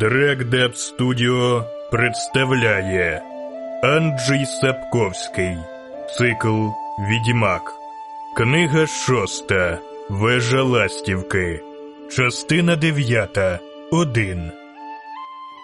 Дрекдеп Студіо представляє Анджей Сапковський. Цикл Відьмак. Книга шоста. Вежа Ластівки. Частина дев'ята. Один.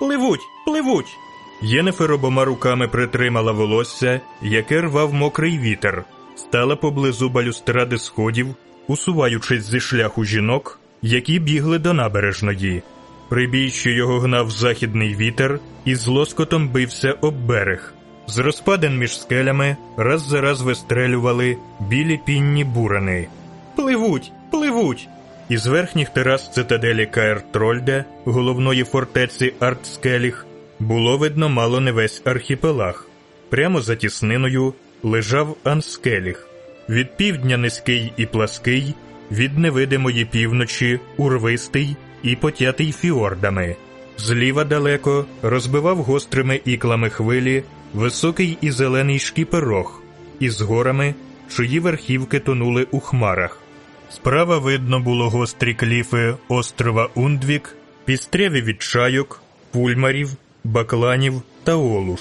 Пливуть, пливуть. Єнефер обома руками притримала волосся, яке рвав мокрий вітер, стала поблизу балюстради сходів, усуваючись зі шляху жінок, які бігли до набережної. Прибій, що його гнав західний вітер, і з лоскотом бився об берег. З розпадин між скелями раз за раз вистрелювали білі пінні бурани. Пливуть, пливуть. Із верхніх терас цитаделі Каер Трольде, головної фортеці Артскеліх, було видно мало не весь архіпелаг. Прямо за тісниною лежав Анскеліх. Від півдня низький і плаский, від невидимої півночі урвистий і потятий фіордами. Зліва далеко розбивав гострими іклами хвилі високий і зелений шкіперог, із горами, чиї верхівки тонули у хмарах. Справа видно було гострі кліфи острова Ундвік, пістряві від чайок, пульмарів, бакланів та олуш.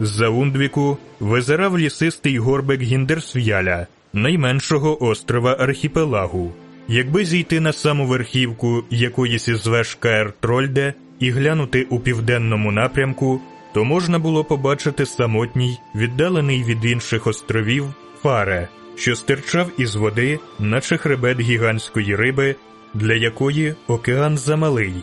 З-за Ундвіку визирав лісистий горбик Гіндерсвяля, найменшого острова архіпелагу. Якби зійти на саму верхівку якоїсь із веж Каер Трольде і глянути у південному напрямку, то можна було побачити самотній, віддалений від інших островів, фаре, що стирчав із води, наче хребет гігантської риби, для якої океан замалий.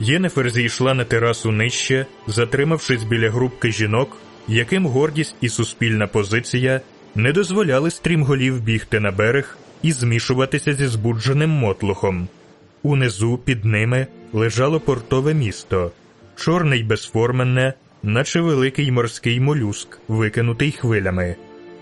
Єнефер зійшла на терасу нижче, затримавшись біля групки жінок, яким гордість і суспільна позиція не дозволяли стрімголів бігти на берег і змішуватися зі збудженим мотлухом. Унизу під ними лежало портове місто, чорне й безформенне, наче великий морський молюск, викинутий хвилями.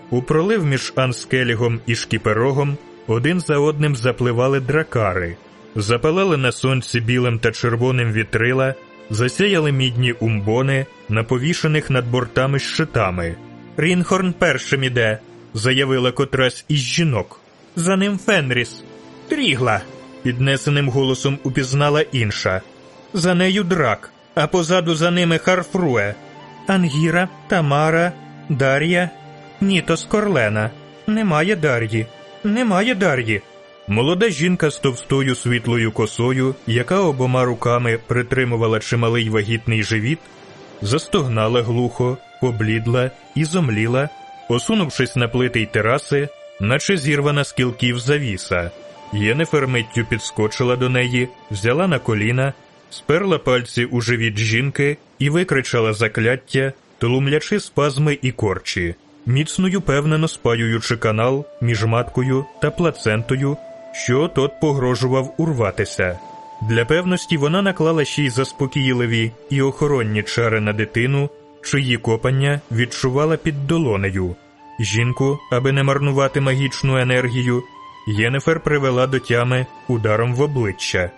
У пролив між Анскелігом і Шкіперогом один за одним запливали дракари, запалали на сонці білим та червоним вітрила, засяяли мідні умбони, на повішених над бортами щитами. Рінхорн першим іде, заявила котрась із жінок. За ним Фенріс. Трігла. Піднесеним голосом упізнала інша. За нею драк, а позаду за ними Харфруе. Ангіра, Тамара, Дар'я. Ні, то Скорлена. Немає Дар'ї. Немає Дар'ї. Молода жінка з товстою світлою косою, яка обома руками притримувала чималий вагітний живіт, застогнала глухо, поблідла і зомліла, осунувшись на плити й тераси, наче зірвана з кілків завіса. Єнефер миттю підскочила до неї, взяла на коліна, сперла пальці у живіт жінки і викричала закляття, тлумлячи спазми і корчі, міцною певнено спаюючи канал між маткою та плацентою, що тот погрожував урватися. Для певності вона наклала ще й заспокійливі і охоронні чари на дитину, чиї копання відчувала під долонею. Жінку, аби не марнувати магічну енергію, Єнефер привела до тями ударом в обличчя.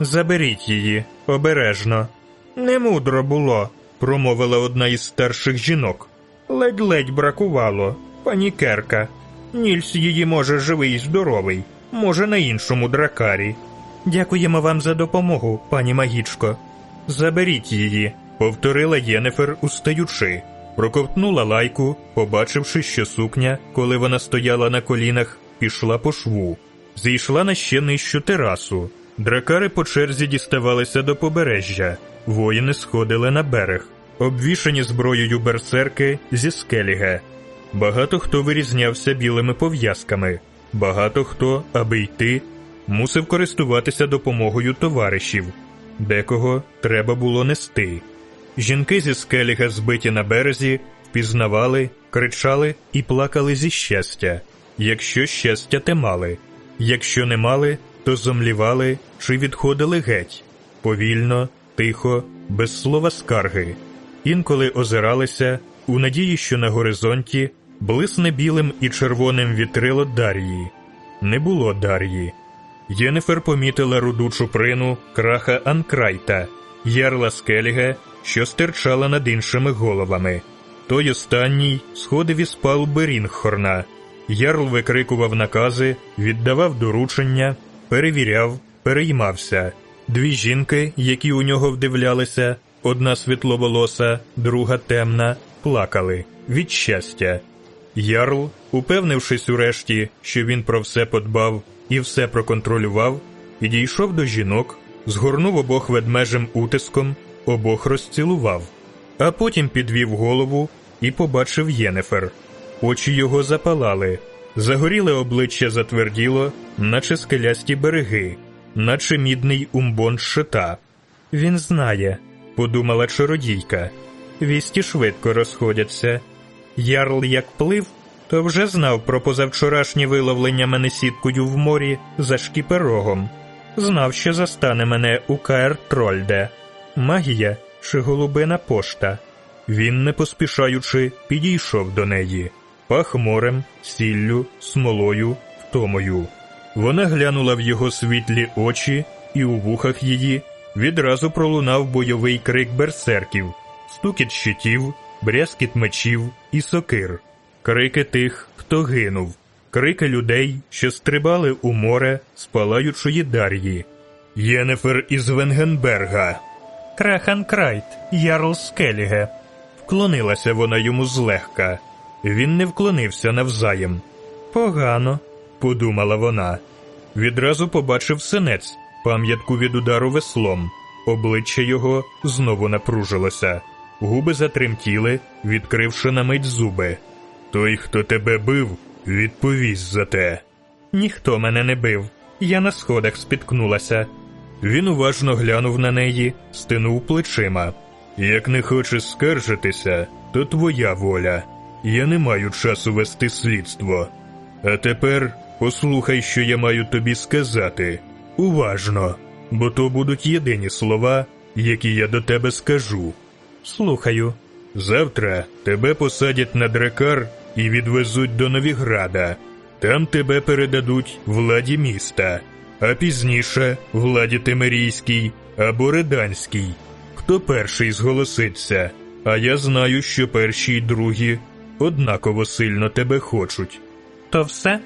Заберіть її обережно. Немудро було, промовила одна із старших жінок. Ледь-ледь бракувало, пані Керка. Нільс її може живий і здоровий, може на іншому дракарі. Дякуємо вам за допомогу, пані магічко. Заберіть її, повторила Єнефер, устаючи. Проковтнула лайку, побачивши, що сукня, коли вона стояла на колінах, пішла по шву, зійшла на ще нижчу терасу. Дракари по черзі діставалися до побережжя, воїни сходили на берег, обвішані зброєю берсерки зі скеліге. Багато хто вирізнявся білими пов'язками, багато хто, аби йти, мусив користуватися допомогою товаришів, декого треба було нести. Жінки зі скеліга, збиті на березі, впізнавали, кричали і плакали зі щастя, якщо щастя те мали, якщо не мали, то зомлівали чи відходили геть, повільно, тихо, без слова скарги. Інколи озиралися у надії, що на горизонті блисне білим і червоним вітрило Дар'ї. Не було Дар'ї. Єнефер помітила руду чуприну краха Анкрайта, ярла Скеліга, що стирчала над іншими головами. Той останній сходив із палуби Рінгхорна. Ярл викрикував накази, віддавав доручення, перевіряв, переймався. Дві жінки, які у нього вдивлялися, одна світловолоса, друга темна, плакали від щастя. Ярл, упевнившись урешті, що він про все подбав і все проконтролював, підійшов до жінок, згорнув обох ведмежим утиском, обох розцілував, а потім підвів голову і побачив Єнефер. Очі його запалали, загоріле обличчя затверділо, наче скелясті береги, наче мідний умбон щита. Він знає, подумала чародійка. Вісті швидко розходяться. Ярл як плив, то вже знав про позавчорашнє виловлення мене сіткою в морі за шкіперогом. Знав, що застане мене у Каер Трольде. Магія чи голубина пошта. Він, не поспішаючи, підійшов до неї пах морем, сіллю, смолою, втомою. Вона глянула в його світлі очі, і у вухах її відразу пролунав бойовий крик берсерків, стукіт щитів, брязкіт мечів і сокир, крики тих, хто гинув, крики людей, що стрибали у море з палаючої дар'ї. Єнефер із Венгенберга. Крахан Крайт, Ярл Скеліге. Вклонилася вона йому злегка. Він не вклонився навзаєм. Погано, подумала вона. Відразу побачив синець, пам'ятку від удару веслом. Обличчя його знову напружилося, губи затремтіли, відкривши на мить зуби. Той, хто тебе бив, відповість за те. Ніхто мене не бив. Я на сходах спіткнулася. Він уважно глянув на неї, стинув плечима. Як не хочеш скаржитися, то твоя воля. Я не маю часу вести слідство. А тепер послухай, що я маю тобі сказати. Уважно, бо то будуть єдині слова, які я до тебе скажу. Слухаю. Завтра тебе посадять на дракар і відвезуть до Новіграда. Там тебе передадуть владі міста, а пізніше владі Темерійській або Реданській. Хто перший зголоситься? А я знаю, що перші й другі однаково сильно тебе хочуть. То все?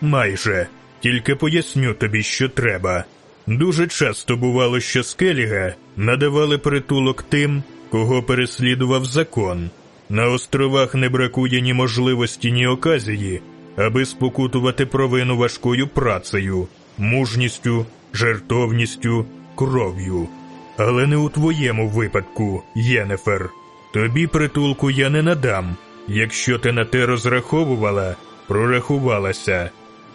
Майже. Тільки поясню тобі, що треба. Дуже часто бувало, що скеліга надавали притулок тим, кого переслідував закон. На островах не бракує ні можливості, ні оказії, аби спокутувати провину важкою працею, мужністю, жертовністю, кров'ю. Але не у твоєму випадку, Єнефер. Тобі притулку я не надам. Якщо ти на те розраховувала, прорахувалася.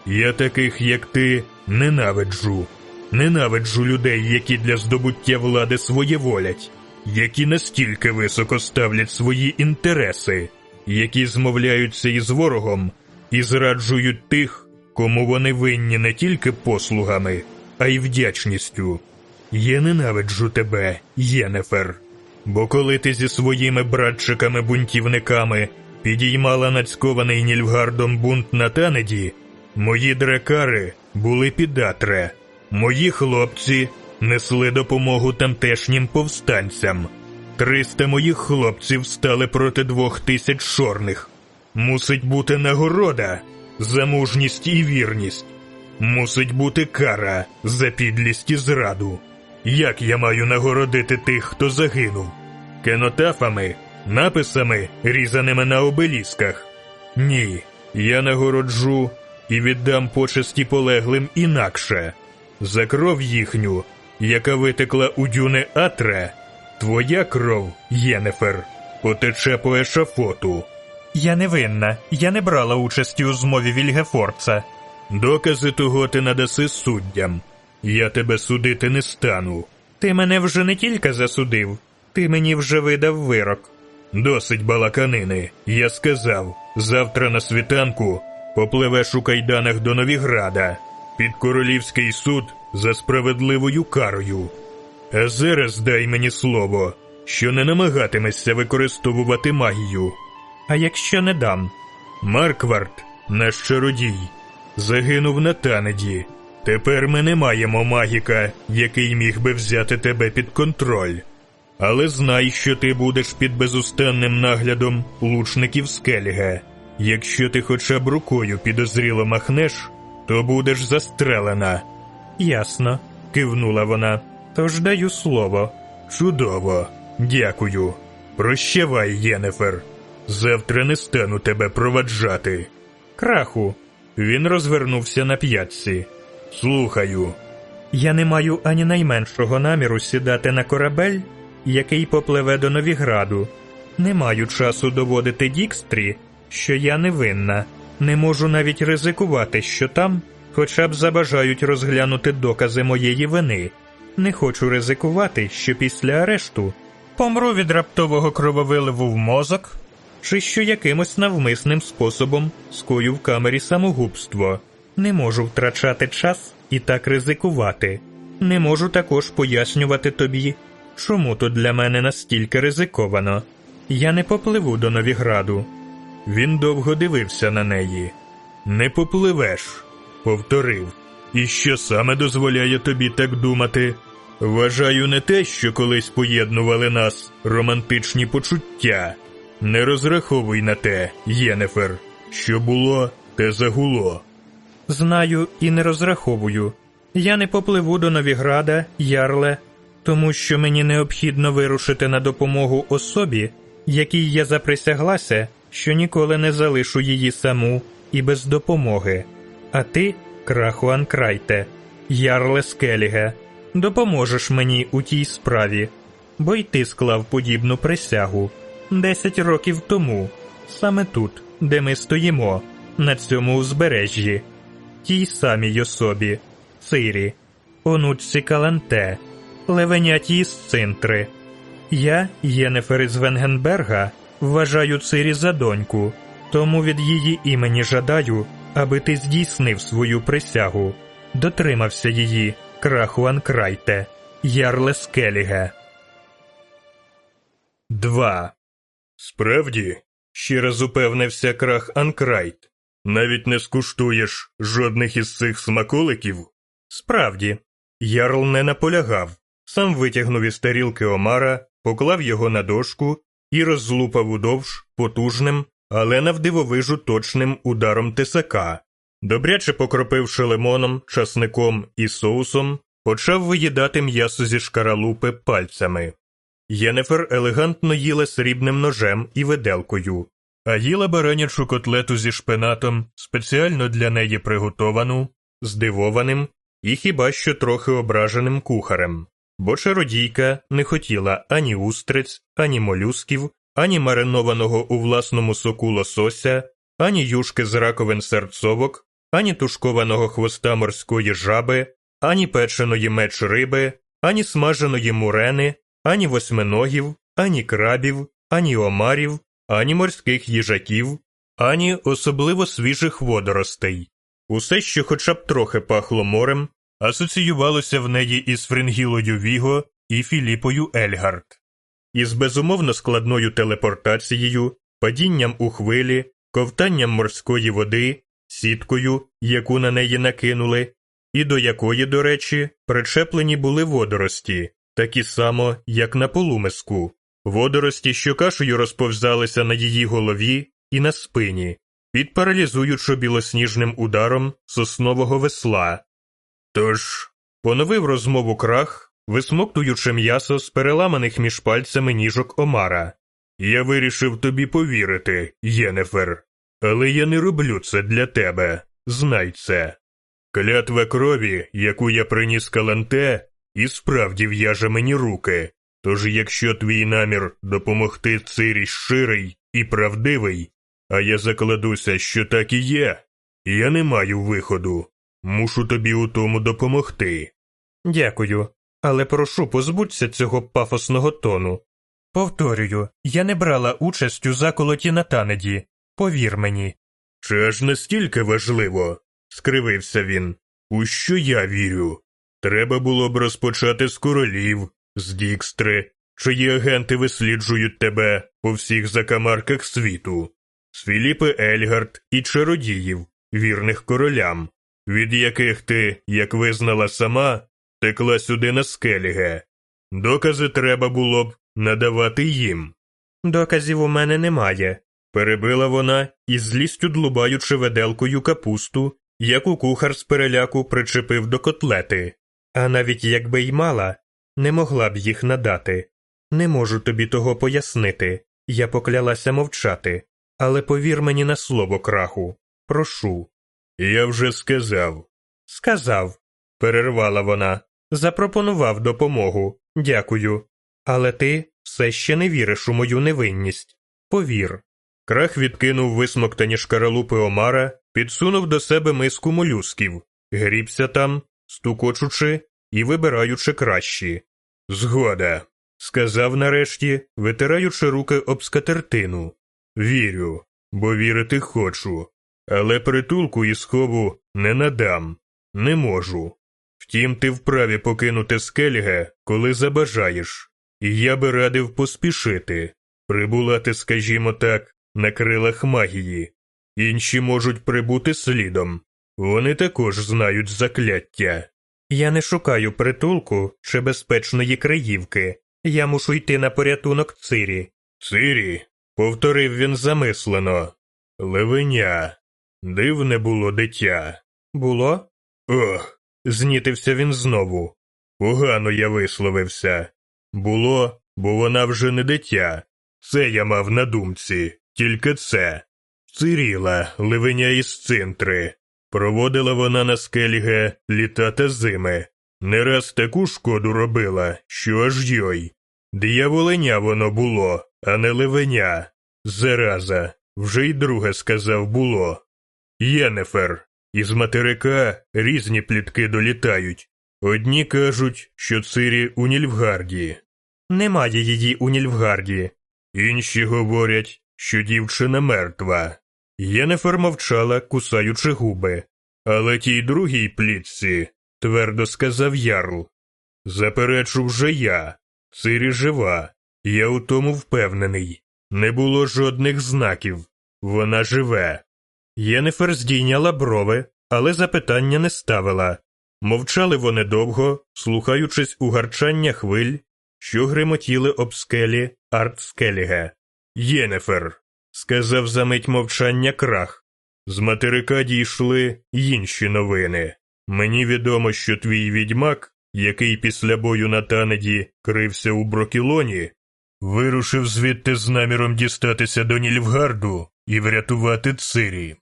Я таких, як ти, ненавиджу. Ненавиджу людей, які для здобуття влади своєволять, які настільки високо ставлять свої інтереси, які змовляються із ворогом і зраджують тих, кому вони винні не тільки послугами, а й вдячністю. Я ненавиджу тебе, Єнефер. Бо коли ти зі своїми братчиками-бунтівниками підіймала нацькований Нільфгардом бунт на Танеді, мої дракари були підатре, мої хлопці несли допомогу тамтешнім повстанцям. Триста моїх хлопців стали проти двох тисяч чорних. Мусить бути нагорода за мужність і вірність. Мусить бути кара за підлість і зраду. Як я маю нагородити тих, хто загинув? Кенотафами, написами, різаними на обелісках? Ні, я нагороджу і віддам почесті полеглим інакше. За кров їхню, яка витекла у дюни Атре, твоя кров, Єнефер, потече по ешафоту. Я не винна, я не брала участі у змові Вільгефорца. Докази того ти надаси суддям. Я тебе судити не стану. Ти мене вже не тільки засудив, ти мені вже видав вирок. Досить балаканини. Я сказав, завтра на світанку попливеш у кайданах до Новіграда під королівський суд за справедливою карою. А зараз дай мені слово, що не намагатимешся використовувати магію. А якщо не дам? Марквард, наш чародій, загинув на танеді. Тепер ми не маємо магіка, який міг би взяти тебе під контроль. Але знай, що ти будеш під безустанним наглядом лучників Скеліга. Якщо ти хоча б рукою підозріло махнеш, то будеш застрелена. Ясно, кивнула вона. Тож даю слово. Чудово. Дякую. Прощавай, Єнефер. Завтра не стану тебе проваджати. Краху, Він розвернувся на п'ятці. Слухаю. я не маю ані найменшого наміру сідати на корабель, який попливе до Новіграду. Не маю часу доводити Дікстрі, що я невинна. Не можу навіть ризикувати, що там хоча б забажають розглянути докази моєї вини. Не хочу ризикувати, що після арешту помру від раптового крововиливу в мозок, чи що якимось навмисним способом скою в камері самогубство. Не можу втрачати час і так ризикувати. Не можу також пояснювати тобі, чому то для мене настільки ризиковано. Я не попливу до Новіграду. Він довго дивився на неї. Не попливеш, повторив. І що саме дозволяє тобі так думати? Вважаю не те, що колись поєднували нас романтичні почуття. Не розраховуй на те, Єнефер. Що було, те загуло. Знаю і не розраховую. Я не попливу до Новіграда, Ярле, тому що мені необхідно вирушити на допомогу особі, якій я заприсяглася, що ніколи не залишу її саму і без допомоги. А ти, Крахуан Крайте, Ярле Скеліге, допоможеш мені у тій справі, бо й ти склав подібну присягу десять років тому, саме тут, де ми стоїмо, на цьому узбережжі тій самій особі, Цирі, онучці Каланте, левеняті із Цинтри. Я, Єнефер із Венгенберга, вважаю Цирі за доньку, тому від її імені жадаю, аби ти здійснив свою присягу, дотримався її, Крахуан Крайте, Ярле Скеліге. 2. Справді, ще раз упевнився крах Анкрайт. Навіть не скуштуєш жодних із цих смаколиків? Справді, Ярл не наполягав, сам витягнув із тарілки Омара, поклав його на дошку і розлупав удовж потужним, але навдивовижу точним ударом тисака. Добряче покропивши лимоном, часником і соусом, почав виїдати м'ясо зі шкаралупи пальцями. Єнефер елегантно їла срібним ножем і виделкою, а їла баранячу котлету зі шпинатом, спеціально для неї приготовану, здивованим і хіба що трохи ображеним кухарем, бо чародійка не хотіла ані устриць, ані молюсків, ані маринованого у власному соку лосося, ані юшки з раковин серцовок, ані тушкованого хвоста морської жаби, ані печеної меч-риби, ані смаженої мурени, ані восьминогів, ані крабів, ані омарів, ані морських їжаків, ані особливо свіжих водоростей. Усе, що хоча б трохи пахло морем, асоціювалося в неї із Фрингілою Віго і Філіпою Ельгард. Із безумовно складною телепортацією, падінням у хвилі, ковтанням морської води, сіткою, яку на неї накинули, і до якої, до речі, причеплені були водорості, такі само, як на полумиску, водорості, що кашею розповзалися на її голові і на спині, під паралізуючо білосніжним ударом соснового весла. Тож, поновив розмову крах, висмоктуючи м'ясо з переламаних між пальцями ніжок Омара. Я вирішив тобі повірити, Єнефер, але я не роблю це для тебе. Знай це. Клятва крові, яку я приніс каланте, і справді в'яже мені руки. Тож, якщо твій намір допомогти цирі щирий і правдивий, а я закладуся, що так і є, я не маю виходу. Мушу тобі у тому допомогти. Дякую, але прошу позбудься цього пафосного тону. Повторюю, я не брала участь у заколоті на танеді. Повір мені. Чи аж настільки важливо? скривився він. У що я вірю? Треба було б розпочати з королів, з Дікстри, чиї агенти висліджують тебе по всіх закамарках світу, з Філіпи Ельгард і чародіїв, вірних королям, від яких ти, як визнала сама, текла сюди на скеліге. Докази треба було б надавати їм. Доказів у мене немає, Перебила вона із злістю длубаючи веделкою капусту, яку кухар з переляку причепив до котлети. А навіть якби й мала, не могла б їх надати. Не можу тобі того пояснити. Я поклялася мовчати, але повір мені на слово краху. Прошу. Я вже сказав. Сказав, перервала вона. Запропонував допомогу. Дякую. Але ти все ще не віриш у мою невинність. Повір. Крах відкинув висмоктані шкаралупи Омара, підсунув до себе миску молюсків, грібся там, стукочучи і вибираючи кращі. Згода, сказав нарешті, витираючи руки об скатертину. Вірю, бо вірити хочу, але притулку і схову не надам, не можу. Втім, ти вправі покинути скельге, коли забажаєш, і я би радив поспішити, прибулати, скажімо так, на крилах магії. Інші можуть прибути слідом. Вони також знають закляття. Я не шукаю притулку чи безпечної криївки. Я мушу йти на порятунок Цирі. Цирі, повторив він замислено. Левеня. Дивне було дитя. Було? Ох, знітився він знову. Погано я висловився. Було, бо вона вже не дитя. Це я мав на думці, тільки це. Циріла, ливеня із цинтри. Проводила вона на скельге літа та зими. Не раз таку шкоду робила, що аж йой. Д'яволеня воно було, а не ливеня. Зараза, вже й друге сказав було. Єнефер, із материка різні плітки долітають. Одні кажуть, що Цирі у Нільфгарді. Немає її у Нільфгарді. Інші говорять, що дівчина мертва. Єнефер мовчала, кусаючи губи. Але тій другій плітці твердо сказав Ярл. Заперечу вже я. Цирі жива. Я у тому впевнений. Не було жодних знаків. Вона живе. Єнефер здійняла брови, але запитання не ставила. Мовчали вони довго, слухаючись у гарчання хвиль, що гримотіли об скелі Артскеліге. Єнефер, сказав за мить мовчання крах. З материка дійшли інші новини. Мені відомо, що твій відьмак, який після бою на танеді крився у Брокілоні, вирушив звідти з наміром дістатися до Нільфгарду і врятувати Цирі.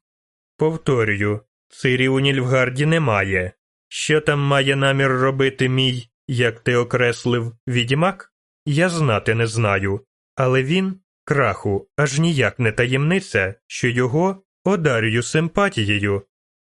Повторюю, Цирі у Нільфгарді немає. Що там має намір робити мій, як ти окреслив, відьмак? Я знати не знаю, але він, краху, аж ніяк не таємниця, що його одарюю симпатією.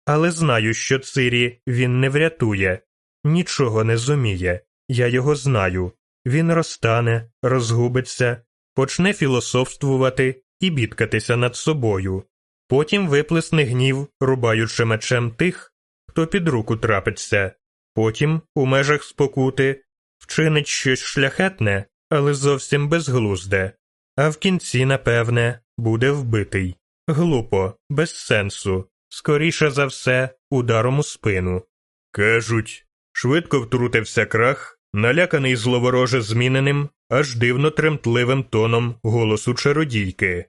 Але знаю, що Цирі він не врятує, нічого не зуміє. Я його знаю. Він розтане, розгубиться, почне філософствувати і бідкатися над собою. Потім виплесне гнів, рубаючи мечем тих, хто під руку трапиться, потім, у межах спокути, вчинить щось шляхетне, але зовсім безглузде, а в кінці, напевне, буде вбитий. Глупо, без сенсу, скоріше за все, ударом у спину. Кажуть, швидко втрутився крах, наляканий зловороже зміненим, аж дивно тремтливим тоном голосу чародійки.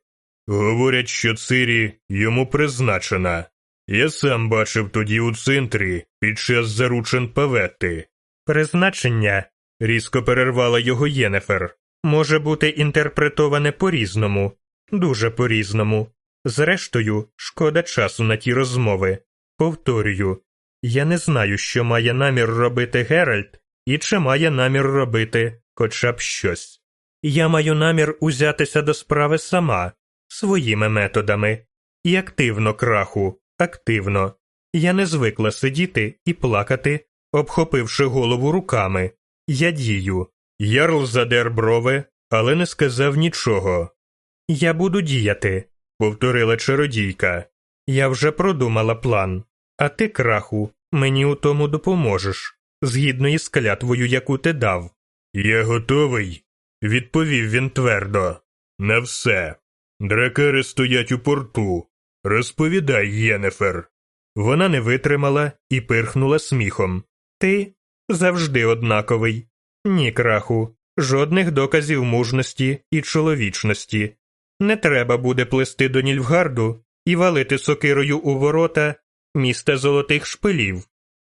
Говорять, що Цирі йому призначена. Я сам бачив тоді у центрі під час заручин паветти. Призначення, різко перервала його Єнефер, може бути інтерпретоване по-різному, дуже по-різному. Зрештою, шкода часу на ті розмови. Повторюю, я не знаю, що має намір робити Геральт і чи має намір робити хоча б щось. Я маю намір узятися до справи сама, своїми методами, і активно краху, активно. Я не звикла сидіти і плакати, обхопивши голову руками. Я дію. Ярл задер брови, але не сказав нічого. Я буду діяти, повторила чародійка. Я вже продумала план. А ти, краху, мені у тому допоможеш, згідно із клятвою, яку ти дав. Я готовий, відповів він твердо. На все. Дракари стоять у порту. Розповідай, Єнефер. Вона не витримала і пирхнула сміхом. Ти завжди однаковий. Ні, краху, жодних доказів мужності і чоловічності. Не треба буде плести до Нільфгарду і валити сокирою у ворота міста золотих шпилів.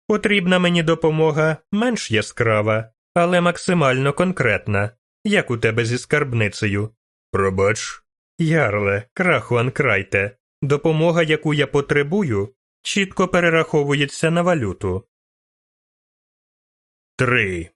Потрібна мені допомога менш яскрава, але максимально конкретна, як у тебе зі скарбницею. Пробач, Ярле, крахуан крайте, допомога, яку я потребую, чітко перераховується на валюту. 3.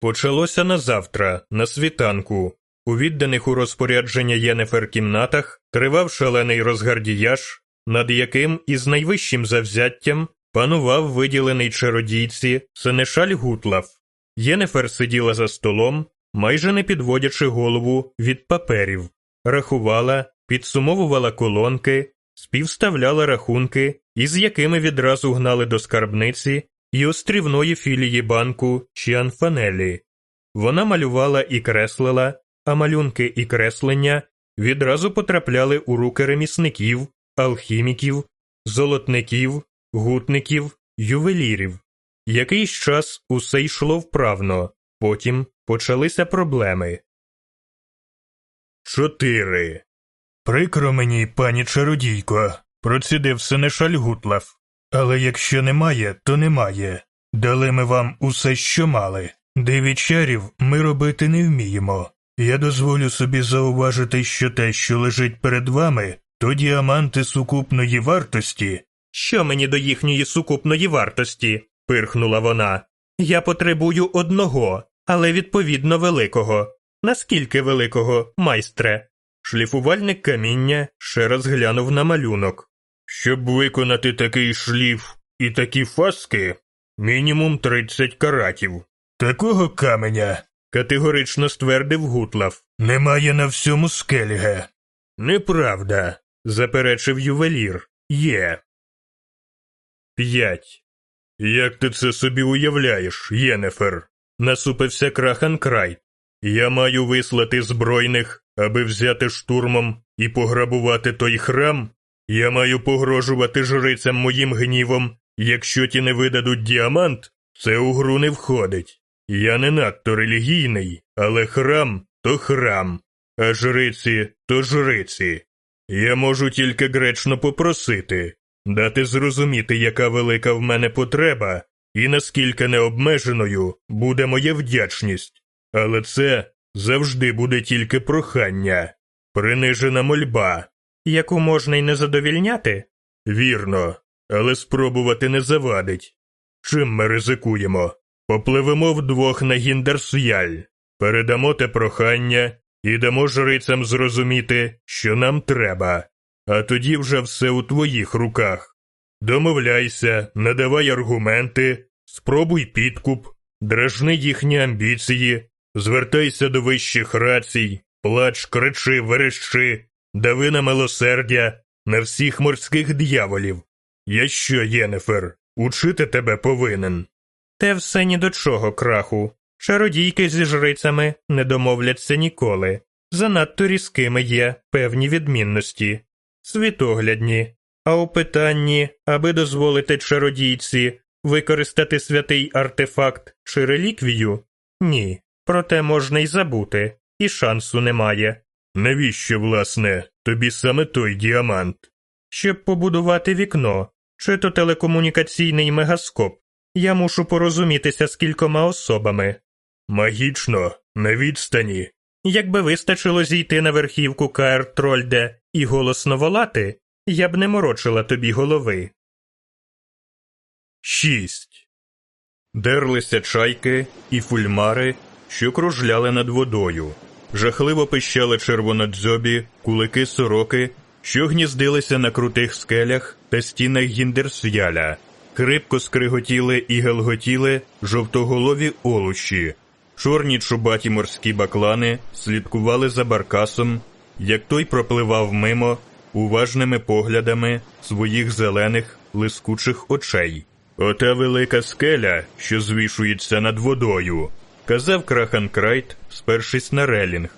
Почалося на завтра, на світанку. У відданих у розпорядження Єнефер кімнатах тривав шалений розгардіяж, над яким із найвищим завзяттям панував виділений чародійці Сенешаль Гутлав. Єнефер сиділа за столом, майже не підводячи голову від паперів, рахувала, підсумовувала колонки, співставляла рахунки, із якими відразу гнали до скарбниці і острівної філії банку Чіанфанелі. Вона малювала і креслила, а малюнки і креслення відразу потрапляли у руки ремісників, алхіміків, золотників, гутників, ювелірів. Якийсь час усе йшло вправно, потім почалися проблеми. Чотири. Прикро мені, пані чародійко, процідив Сенешаль Гутлав. Але якщо немає, то немає. Дали ми вам усе, що мали. Дев'ять чарів ми робити не вміємо. Я дозволю собі зауважити, що те, що лежить перед вами, то діаманти сукупної вартості. Що мені до їхньої сукупної вартості? пирхнула вона. Я потребую одного, але відповідно великого. Наскільки великого, майстре? Шліфувальник каміння ще раз глянув на малюнок. Щоб виконати такий шліф і такі фаски, мінімум 30 каратів. Такого каменя, категорично ствердив Гутлав, немає на всьому скеліге. Неправда, заперечив ювелір. Є. П'ять. Як ти це собі уявляєш, Єнефер? насупився крахан край. Я маю вислати збройних, аби взяти штурмом і пограбувати той храм. Я маю погрожувати жрицям моїм гнівом. Якщо ті не видадуть діамант, це у гру не входить. Я не надто релігійний, але храм то храм, а жриці то жриці. Я можу тільки гречно попросити, дати зрозуміти, яка велика в мене потреба, і наскільки необмеженою буде моя вдячність. Але це завжди буде тільки прохання, принижена мольба. Яку можна й не задовільняти? Вірно, але спробувати не завадить. Чим ми ризикуємо? Попливемо вдвох на Гіндерсв'яль, передамо те прохання і дамо жрицям зрозуміти, що нам треба, а тоді вже все у твоїх руках. Домовляйся, надавай аргументи, спробуй підкуп, дражни їхні амбіції, звертайся до вищих рацій, плач, кричи, верещи, дави на милосердя, на всіх морських дьяволів. Я що, Єнефер, учити тебе повинен. Те все ні до чого, краху. Чародійки зі жрицями не домовляться ніколи. Занадто різкими є певні відмінності, світоглядні, а у питанні, аби дозволити чародійці використати святий артефакт чи реліквію? Ні, проте можна й забути, і шансу немає. Навіщо, власне, тобі саме той діамант? Щоб побудувати вікно, чи то телекомунікаційний мегаскоп, я мушу порозумітися з кількома особами. Магічно, на відстані. Якби вистачило зійти на верхівку Каер Трольде і голосно волати, я б не морочила тобі голови. Шість. Дерлися чайки і фульмари, що кружляли над водою. Жахливо пищали червонодзьобі, кулики сороки, що гніздилися на крутих скелях та стінах гіндерсвяля. Крипко скриготіли і гелготіли жовтоголові олуші. Чорні чубаті морські баклани слідкували за баркасом, як той пропливав мимо уважними поглядами своїх зелених лискучих очей. Ота велика скеля, що звішується над водою, казав Краханкрайт, спершись на релінг.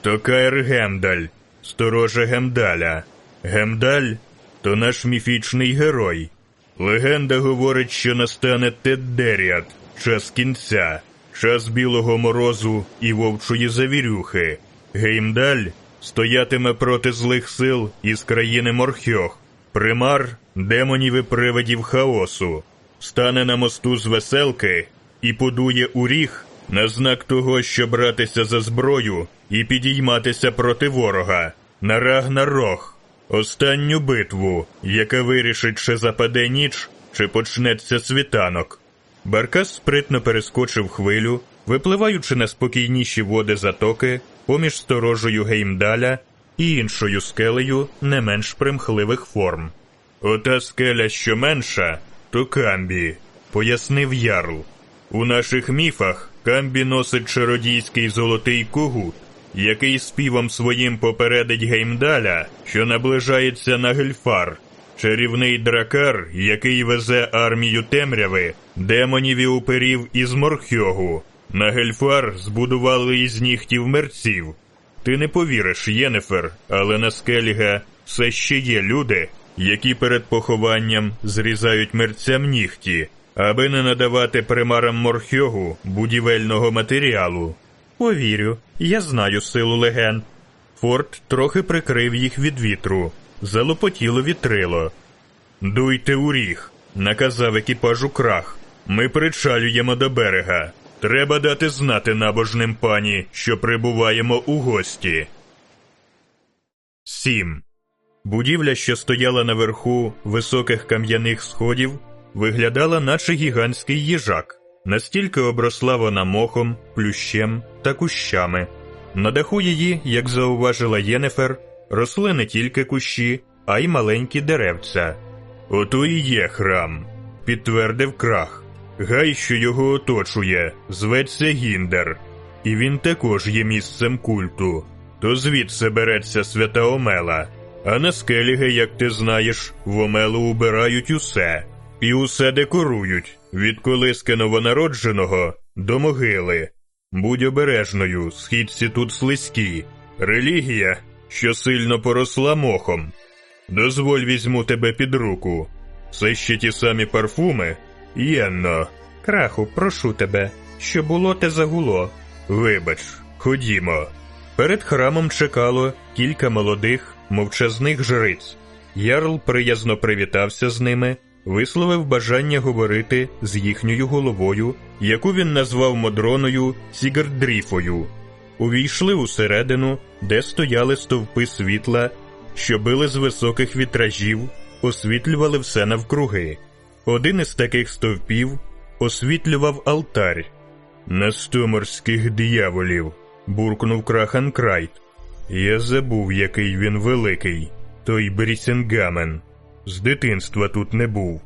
То Каер Гемдаль, сторожа Гемдаля. Гемдаль то наш міфічний герой. Легенда говорить, що настане Теддеріат, час кінця, час білого морозу і вовчої завірюхи. Геймдаль стоятиме проти злих сил із країни Морхьох, примар демонів і привидів хаосу, стане на мосту з веселки і подує у ріг на знак того, що братися за зброю і підійматися проти ворога, на Рагнарох, останню битву, яка вирішить, чи западе ніч, чи почнеться світанок. Баркас спритно перескочив хвилю, випливаючи на спокійніші води затоки поміж сторожею Геймдаля і іншою скелею не менш примхливих форм. Ота скеля, що менша, то Камбі, пояснив Ярл. У наших міфах Камбі носить чародійський золотий когут, який співом своїм попередить Геймдаля, що наближається на Гельфар, чарівний дракар, який везе армію темряви, демонів і уперів із Морхьогу. На Гельфар збудували із нігтів мерців. Ти не повіриш, Єнефер, але на Скеліга все ще є люди, які перед похованням зрізають мерцям нігті, аби не надавати примарам Морхьогу будівельного матеріалу. Повірю, я знаю силу легенд. Форт трохи прикрив їх від вітру, залопотіло вітрило. Дуйте у ріг, наказав екіпажу крах. Ми причалюємо до берега. Треба дати знати набожним пані, що прибуваємо у гості. 7. Будівля, що стояла наверху високих кам'яних сходів, виглядала, наче гігантський їжак. Настільки обросла вона мохом, плющем та кущами. На даху її, як зауважила Єнефер, росли не тільки кущі, а й маленькі деревця. Ото і є храм, підтвердив крах. Гай, що його оточує, зветься Гіндер, і він також є місцем культу. То звідси береться свята Омела. А на скеліги, як ти знаєш, в Омелу убирають усе, і усе декорують від колиски новонародженого до могили. Будь обережною, східці тут слизькі, релігія, що сильно поросла мохом. Дозволь візьму тебе під руку. Це ще ті самі парфуми, Єнно. Краху, прошу тебе, що було, те загуло. Вибач, ходімо. Перед храмом чекало кілька молодих, мовчазних жриць. Ярл приязно привітався з ними, висловив бажання говорити з їхньою головою, яку він назвав Модроною Сігардріфою. Увійшли усередину, де стояли стовпи світла, що били з високих вітражів, освітлювали все навкруги. Один із таких стовпів освітлював алтарь. На сто морських дияволів, буркнув Крах ан Крайт. Я забув, який він великий, той Брісінгамен. З дитинства тут не був.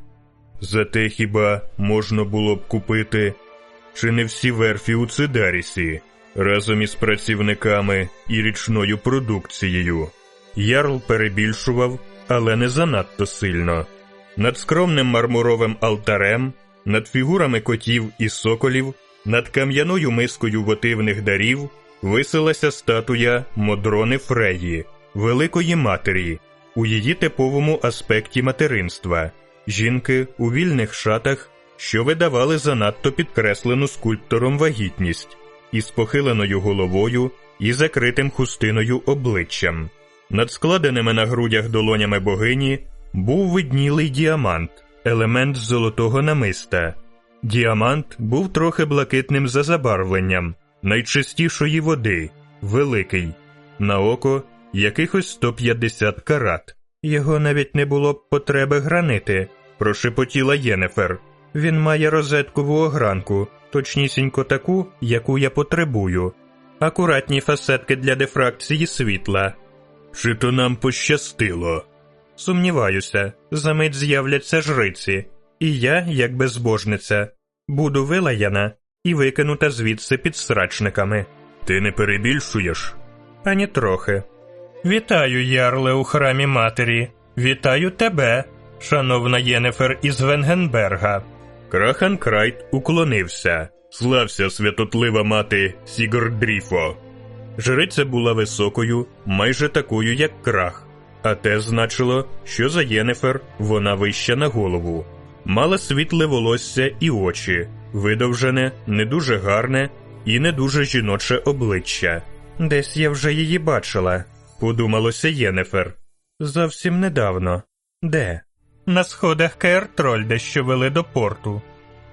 Зате хіба можна було б купити, чи не всі верфі у Цидарісі, разом із працівниками і річною продукцією. Ярл перебільшував, але не занадто сильно. Над скромним мармуровим алтарем, над фігурами котів і соколів, над кам'яною мискою вотивних дарів висилася статуя Модрони Фреї, Великої Матері, у її типовому аспекті материнства, жінки у вільних шатах, що видавали занадто підкреслену скульптором вагітність, із похиленою головою і закритим хустиною обличчям. Над складеними на грудях долонями богині був виднілий діамант, елемент золотого намиста. Діамант був трохи блакитним за забарвленням, найчистішої води, великий, на око якихось 150 карат. Його навіть не було б потреби гранити, прошепотіла Єнефер. Він має розеткову огранку, точнісінько таку, яку я потребую, акуратні фасетки для дифракції світла. Чи то нам пощастило? Сумніваюся, за мить з'являться жриці, і я, як безбожниця, буду вилаяна і викинута звідси під срачниками. Ти не перебільшуєш? Ані трохи. Вітаю, Ярле, у храмі матері. Вітаю тебе, шановна Єнефер із Венгенберга. Крахан Крайт уклонився. Слався святотлива мати Сігордріфо. Жриця була високою, майже такою, як крах, а те значило, що за Єнефер вона вища на голову. Мала світле волосся і очі, видовжене, не дуже гарне і не дуже жіноче обличчя. Десь я вже її бачила, подумалося Єнефер. Зовсім недавно. Де? На сходах Каертрольда, що вели до порту.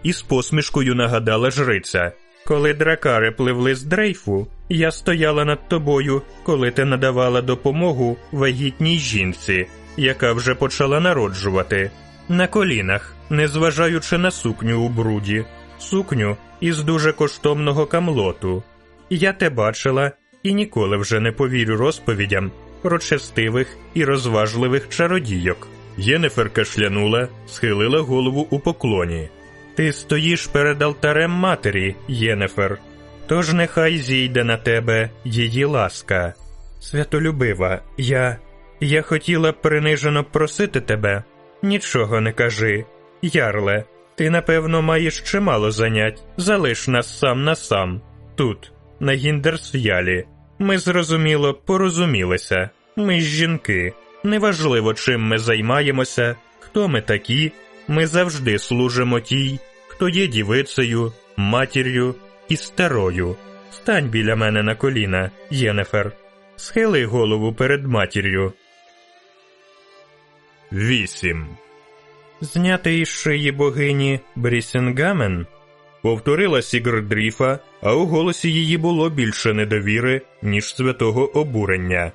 І з посмішкою нагадала жриця. Коли дракари пливли з дрейфу, я стояла над тобою, коли ти надавала допомогу вагітній жінці, яка вже почала народжувати, на колінах, незважаючи на сукню у бруді, сукню із дуже коштовного камлоту. Я те бачила і ніколи вже не повірю розповідям про честивих і розважливих чародійок. Єнефер кашлянула, схилила голову у поклоні. Ти стоїш перед алтарем матері, Єнефер, тож нехай зійде на тебе її ласка. Святолюбива, я. Я хотіла принижено просити тебе. Нічого не кажи. Ярле, ти напевно маєш чимало занять. Залиш нас сам на сам. Тут, на Гіндерсв'ялі. Ми зрозуміло порозумілися. Ми ж жінки. Неважливо, чим ми займаємося, хто ми такі, ми завжди служимо тій, хто є дівицею, матір'ю і старою. Стань біля мене на коліна, Єнефер. Схили голову перед матір'ю. Вісім. Зняти із шиї богині Брісінгамен? Повторила Сігрдріфа, а у голосі її було більше недовіри, ніж святого обурення.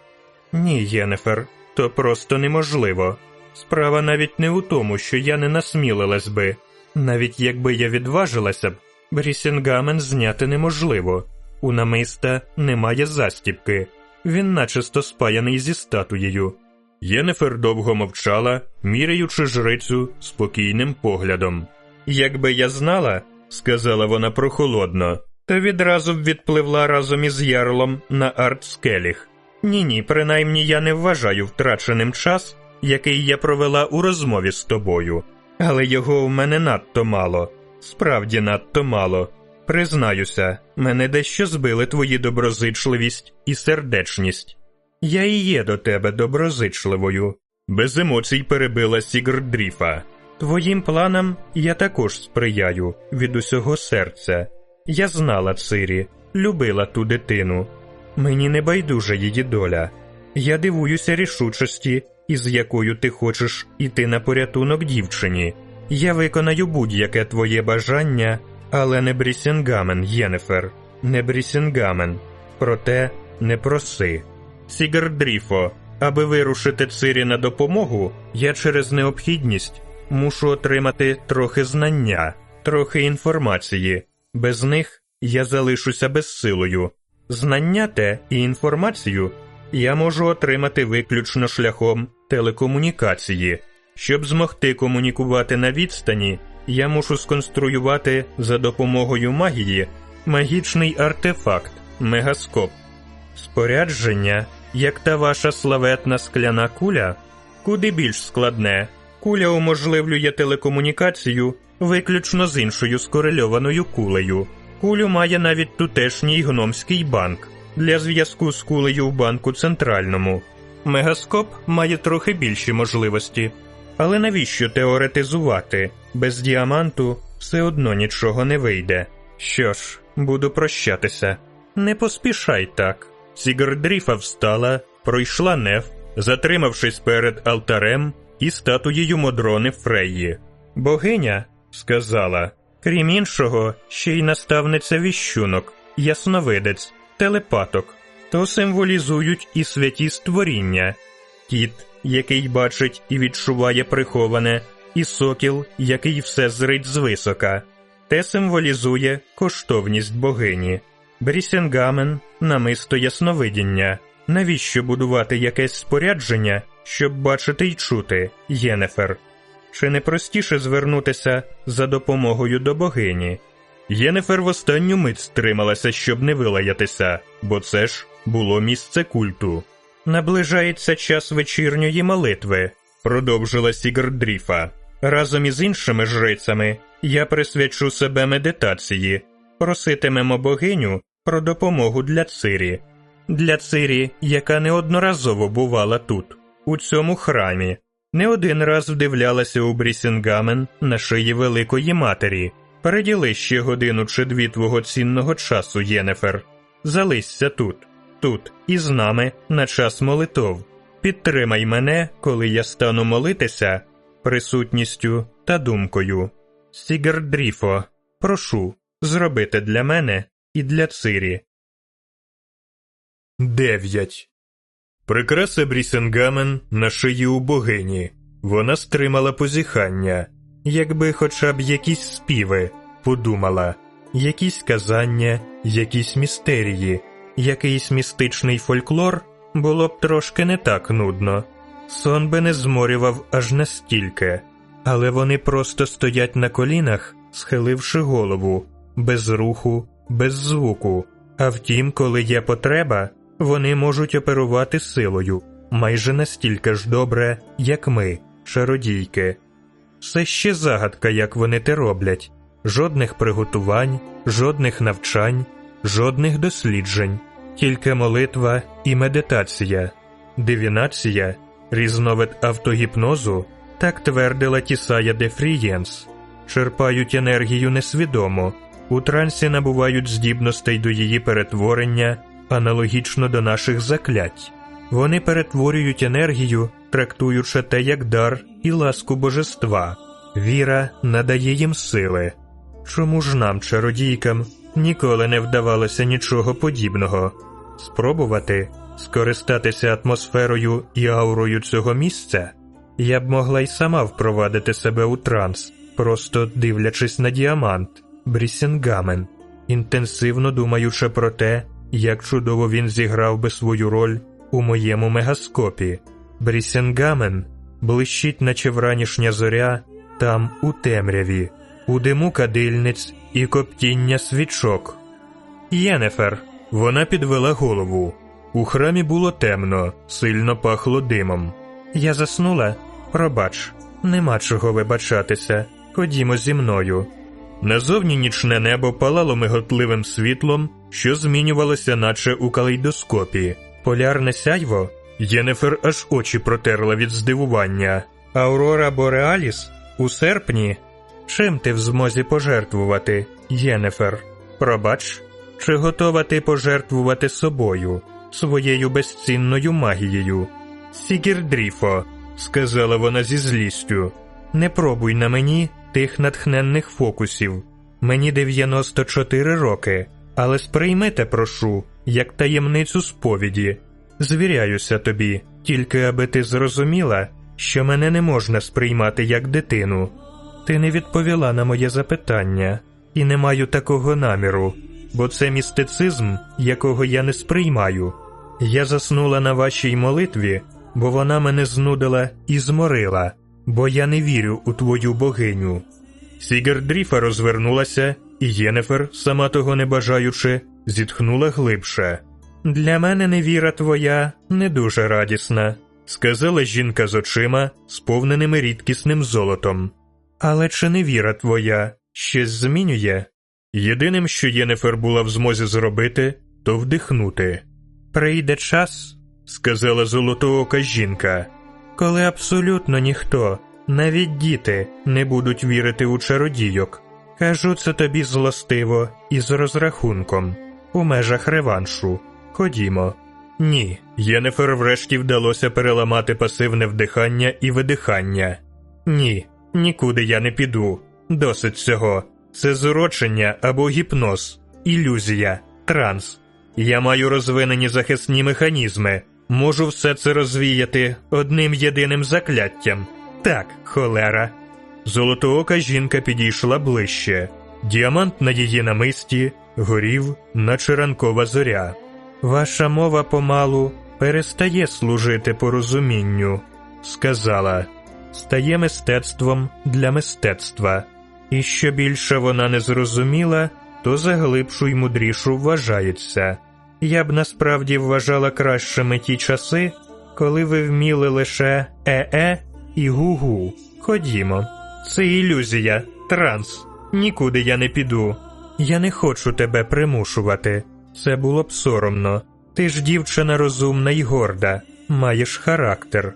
Ні, Єнефер, то просто неможливо. Справа навіть не у тому, що я не насмілилась би. Навіть якби я відважилася б, Брісінгамен зняти неможливо. У намиста немає застіпки. Він начисто спаяний зі статуєю. Єнефер довго мовчала, міряючи жрицю спокійним поглядом. Якби я знала, сказала вона прохолодно, то відразу б відпливла разом із ярлом на Артскеліх. Ні, ні, принаймні я не вважаю втраченим час, який я провела у розмові з тобою, але його у мене надто мало, справді надто мало. Признаюся, мене дещо збили твої доброзичливість і сердечність. Я і є до тебе доброзичливою. Без емоцій перебила Сігрдріфа. Твоїм планам я також сприяю від усього серця. Я знала Цирі, любила ту дитину. Мені не байдужа її доля. Я дивуюся рішучості, із якою ти хочеш іти на порятунок дівчині. Я виконаю будь-яке твоє бажання, але не Брісінгамен, Єнефер, не Брісінгамен. Про те не проси. Сігардріфо, аби вирушити Цирі на допомогу, я через необхідність мушу отримати трохи знання, трохи інформації. Без них я залишуся безсилою. Знання те і інформацію я можу отримати виключно шляхом телекомунікації. Щоб змогти комунікувати на відстані, я мушу сконструювати за допомогою магії магічний артефакт, мегаскоп. Спорядження, як та ваша славетна скляна куля, куди більш складне. Куля уможливлює телекомунікацію виключно з іншою скорельованою кулею. Кулю має навіть тутешній гномський банк для зв'язку з кулею в банку центральному. Мегаскоп має трохи більші можливості. Але навіщо теоретизувати? Без діаманту все одно нічого не вийде. Що ж, буду прощатися. Не поспішай так. Сігардріфа встала, пройшла неф, затримавшись перед алтарем і статуєю Модрони Фрейї. Богиня сказала, крім іншого, ще й наставниця віщунок, ясновидець, телепаток, то символізують і святі створіння, кіт, який бачить і відчуває приховане, і сокіл, який все зрить звисока. Те символізує коштовність богині. Брісінгамен намисто ясновидіння. Навіщо будувати якесь спорядження, щоб бачити й чути, Єнефер? Чи не простіше звернутися за допомогою до богині? Єнефер в останню мить стрималася, щоб не вилаятися, бо це ж було місце культу. Наближається час вечірньої молитви, продовжила Сігардріфа. Разом із іншими жрицями я присвячу себе медитації, проситимемо богиню про допомогу для Цирі, для Цирі, яка неодноразово бувала тут, у цьому храмі, не один раз вдивлялася у Брісінгамен на шиї Великої Матері. Переділи ще годину чи дві твого цінного часу, Єнефер. Залишся тут, тут, із нами на час молитов. Підтримай мене, коли я стану молитися присутністю та думкою. Сігардріфо, прошу, зробити для мене і для Цирі. 9. Прикраса Брісенгамен на шиї у богині. Вона стримала позіхання. Якби хоча б якісь співи, подумала, якісь казання, якісь містерії, якийсь містичний фольклор було б трошки не так нудно. Сон би не зморював аж настільки, але вони просто стоять на колінах, схиливши голову, без руху, без звуку. А втім, коли є потреба, вони можуть оперувати силою майже настільки ж добре, як ми, чародійки. Все ще загадка, як вони те роблять. Жодних приготувань, жодних навчань, жодних досліджень, тільки молитва і медитація, дивінація, різновид автогіпнозу, так твердила Тісая де Фрієнс, черпають енергію несвідомо, у трансі набувають здібностей до її перетворення аналогічно до наших заклять. Вони перетворюють енергію, трактуючи те як дар і ласку божества. Віра надає їм сили. Чому ж нам, чародійкам, ніколи не вдавалося нічого подібного? Спробувати скористатися атмосферою і аурою цього місця? Я б могла й сама впровадити себе у транс, просто дивлячись на діамант, Брісінгамен, інтенсивно думаючи про те, як чудово він зіграв би свою роль у моєму мегаскопі. Брісінгамен блищить, наче вранішня зоря, там у темряві, у диму кадильниць і коптіння свічок. Єнефер, вона підвела голову. У храмі було темно, сильно пахло димом. Я заснула? Пробач, нема чого вибачатися. Ходімо зі мною. Назовні нічне небо палало миготливим світлом, що змінювалося, наче у калейдоскопі. Полярне сяйво. Єнефер аж очі протерла від здивування. Аурора Бореаліс у серпні. Чим ти в змозі пожертвувати, Єнефер? Пробач, чи готова ти пожертвувати собою, своєю безцінною магією? Сігірдріфо, сказала вона зі злістю, не пробуй на мені тих натхненних фокусів. Мені 94 роки, але сприйми те прошу, як таємницю сповіді. Звіряюся тобі, тільки аби ти зрозуміла, що мене не можна сприймати як дитину. Ти не відповіла на моє запитання, і не маю такого наміру, бо це містицизм, якого я не сприймаю. Я заснула на вашій молитві, бо вона мене знудила і зморила, бо я не вірю у твою богиню. Сігердріфа розвернулася, і Єнефер, сама того не бажаючи, зітхнула глибше. Для мене невіра твоя не дуже радісна, сказала жінка з очима, сповненими рідкісним золотом. Але чи невіра твоя щось змінює? Єдиним, що Єнефер була в змозі зробити, то вдихнути. Прийде час, сказала золотоока жінка, коли абсолютно ніхто, навіть діти, не будуть вірити у чародійок. Кажу це тобі злостиво і з розрахунком, у межах реваншу. Ходімо. Ні, Єнефер врешті вдалося переламати пасивне вдихання і видихання. Ні, нікуди я не піду. Досить цього. Це зурочення або гіпноз, ілюзія, транс. Я маю розвинені захисні механізми, можу все це розвіяти одним єдиним закляттям. Так, холера. Золотоока жінка підійшла ближче. Діамант на її намисті горів, наче ранкова зоря. Ваша мова помалу перестає служити порозумінню, сказала, стає мистецтвом для мистецтва, і що більше вона не зрозуміла, то заглибшу й мудрішу вважається. Я б насправді вважала кращими ті часи, коли ви вміли лише е-е і гу-гу. Ходімо, це ілюзія, транс. Нікуди я не піду. Я не хочу тебе примушувати. Це було б соромно. Ти ж дівчина розумна й горда, маєш характер.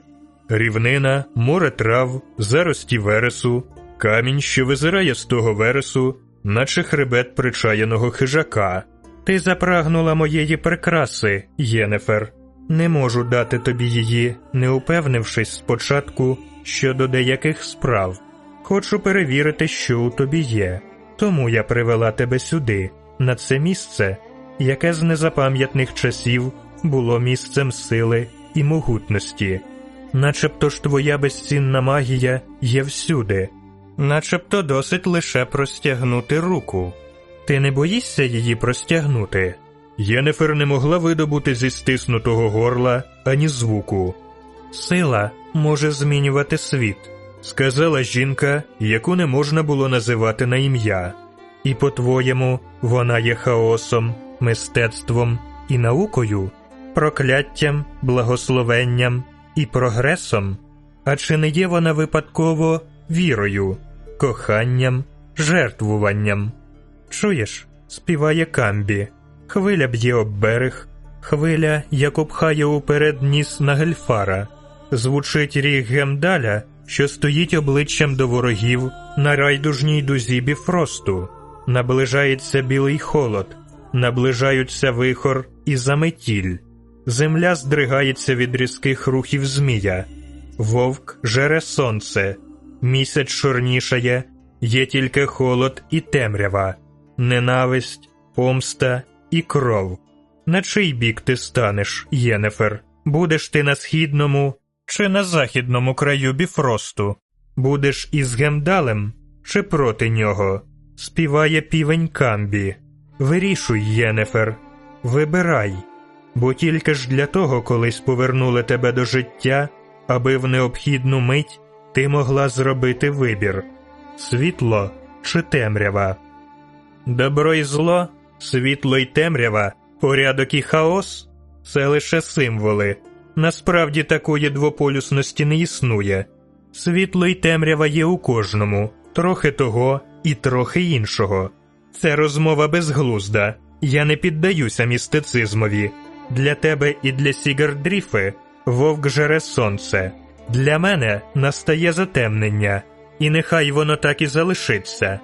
Рівнина, море трав, зарості вересу, камінь, що визирає з того вересу, наче хребет причаяного хижака. Ти запрагнула моєї прикраси, Єнефер. Не можу дати тобі її, не упевнившись спочатку щодо деяких справ. Хочу перевірити, що у тобі є. Тому я привела тебе сюди, на це місце, яке з незапам'ятних часів було місцем сили і могутності, начебто ж твоя безцінна магія є всюди, начебто досить лише простягнути руку. Ти не боїшся її простягнути? Єнефер не могла видобути зі стиснутого горла ані звуку. Сила може змінювати світ, сказала жінка, яку не можна було називати на ім'я. І, по-твоєму, вона є хаосом, мистецтвом і наукою, прокляттям, благословенням і прогресом. А чи не є вона випадково вірою, коханням, жертвуванням? Чуєш, співає камбі, хвиля б'є об берег, хвиля, як обхає уперед ніс на гельфара, звучить ріг Гемдаля, що стоїть обличчям до ворогів на райдужній дузі біфросту. Наближається білий холод, наближаються вихор і заметіль. Земля здригається від різких рухів змія, вовк жере сонце, місяць чорнішає, є тільки холод і темрява, ненависть, помста і кров. На чий бік ти станеш, Єнефер? Будеш ти на східному чи на західному краю біфросту? Будеш із Гемдалем чи проти нього? Співає півень Камбі. Вирішуй, Єнефер, вибирай, бо тільки ж для того колись повернули тебе до життя, аби в необхідну мить ти могла зробити вибір світло чи темрява. Добро і зло, світло й темрява, порядок і хаос це лише символи. Насправді такої двополюсності не існує. Світло й темрява є у кожному, трохи того і трохи іншого. Це розмова безглузда. Я не піддаюся містицизмові. Для тебе і для Сігардріфи вовк жере сонце. Для мене настає затемнення, і нехай воно так і залишиться.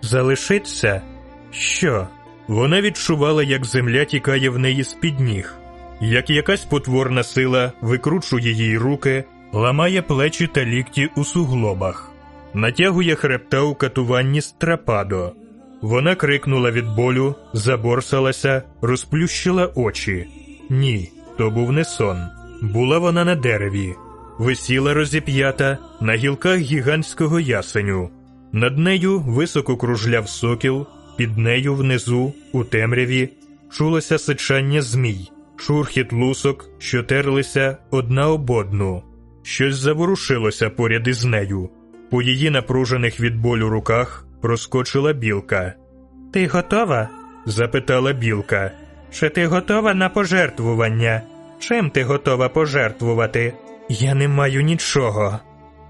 Залишиться? Що? Вона відчувала, як земля тікає в неї з під ніг, як якась потворна сила викручує їй руки, ламає плечі та лікті у суглобах, натягує хребта у катуванні стрападо. Вона крикнула від болю, заборсалася, розплющила очі. Ні, то був не сон. Була вона на дереві, висіла розіп'ята на гілках гігантського ясеню. Над нею високо кружляв сокіл, під нею внизу, у темряві, чулося сичання змій, шурхіт лусок, що терлися одна об одну. Щось заворушилося поряд із нею. По її напружених від болю руках проскочила білка. Ти готова? запитала білка. Чи ти готова на пожертвування? Чим ти готова пожертвувати? Я не маю нічого.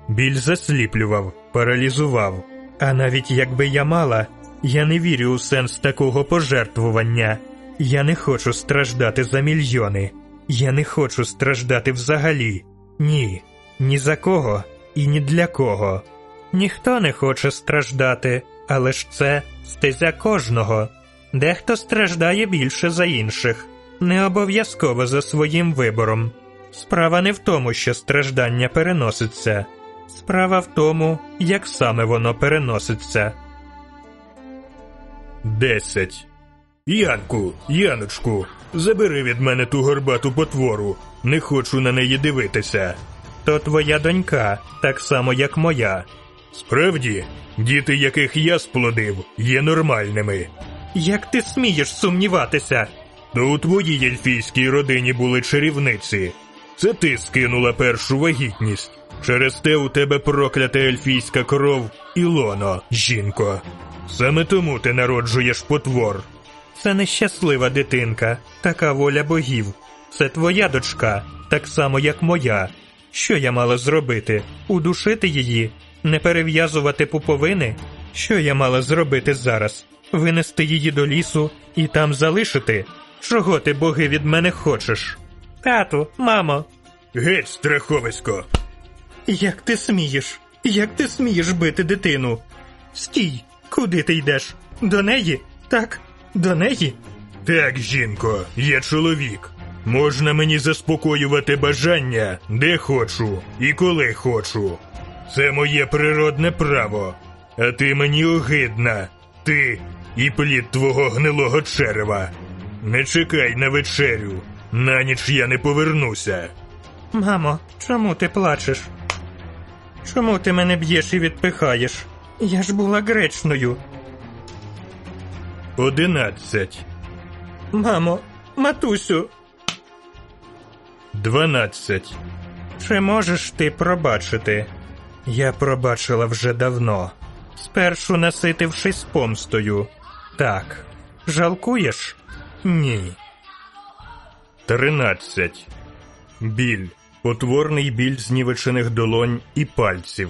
Біль засліплював, паралізував. А навіть якби я мала, я не вірю у сенс такого пожертвування. Я не хочу страждати за мільйони. Я не хочу страждати взагалі. Ні, ні за кого і ні для кого. Ніхто не хоче страждати, але ж це стезя кожного. Дехто страждає більше за інших, не обов'язково за своїм вибором. Справа не в тому, що страждання переноситься, справа в тому, як саме воно переноситься. Десять. Янку, Яночку, забери від мене ту горбату потвору. Не хочу на неї дивитися. То твоя донька, так само, як моя. Справді, діти, яких я сплодив, є нормальними. Як ти смієш сумніватися? То у твоїй ельфійській родині були чарівниці. Це ти скинула першу вагітність. Через те у тебе проклята ельфійська кров і лоно, жінко. Саме тому ти народжуєш потвор. Це нещаслива дитинка, така воля богів. Це твоя дочка, так само, як моя. Що я мала зробити? Удушити її? Не перев'язувати пуповини? Що я мала зробити зараз? Винести її до лісу і там залишити? Чого ти, боги, від мене хочеш? Тату, мамо. Геть, страховисько. Як ти смієш? Як ти смієш бити дитину? Стій, куди ти йдеш? До неї? Так, до неї? Так, жінко, я чоловік. Можна мені заспокоювати бажання, де хочу і коли хочу. Це моє природне право. А ти мені огидна. Ти і плід твого гнилого черева. Не чекай на вечерю. На ніч я не повернуся. Мамо, чому ти плачеш? Чому ти мене б'єш і відпихаєш? Я ж була гречною. Одинадцять. Мамо, матусю, Дванадцять. чи можеш ти пробачити? Я пробачила вже давно, спершу наситившись помстою. Так, жалкуєш? Ні. Тринадцять. Біль. Потворний біль знівечених долонь і пальців.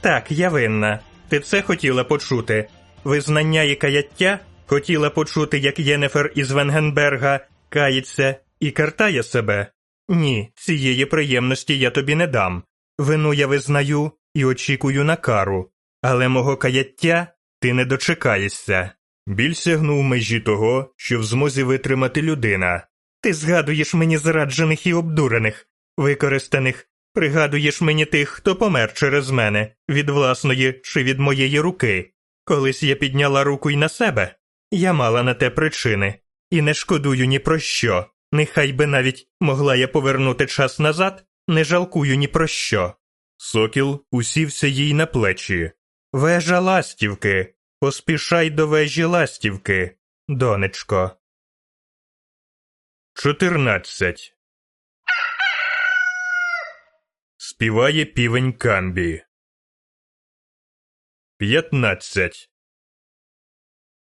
Так, я винна. Ти це хотіла почути. Визнання і каяття хотіла почути, як Єнефер із Венгенберга кається і картає себе. Ні, цієї приємності я тобі не дам. Вину я визнаю і очікую на кару, але мого каяття ти не дочекаєшся. Біль сягнув межі того, що в змозі витримати людина. Ти згадуєш мені зраджених і обдурених, використаних, пригадуєш мені тих, хто помер через мене, від власної чи від моєї руки. Колись я підняла руку й на себе. Я мала на те причини, і не шкодую ні про що. Нехай би навіть могла я повернути час назад, не жалкую ні про що. Сокіл усівся їй на плечі. Вежа ластівки, поспішай до вежі ластівки, донечко. Чотирнадцять. Співає півень Камбі. П'ятнадцять.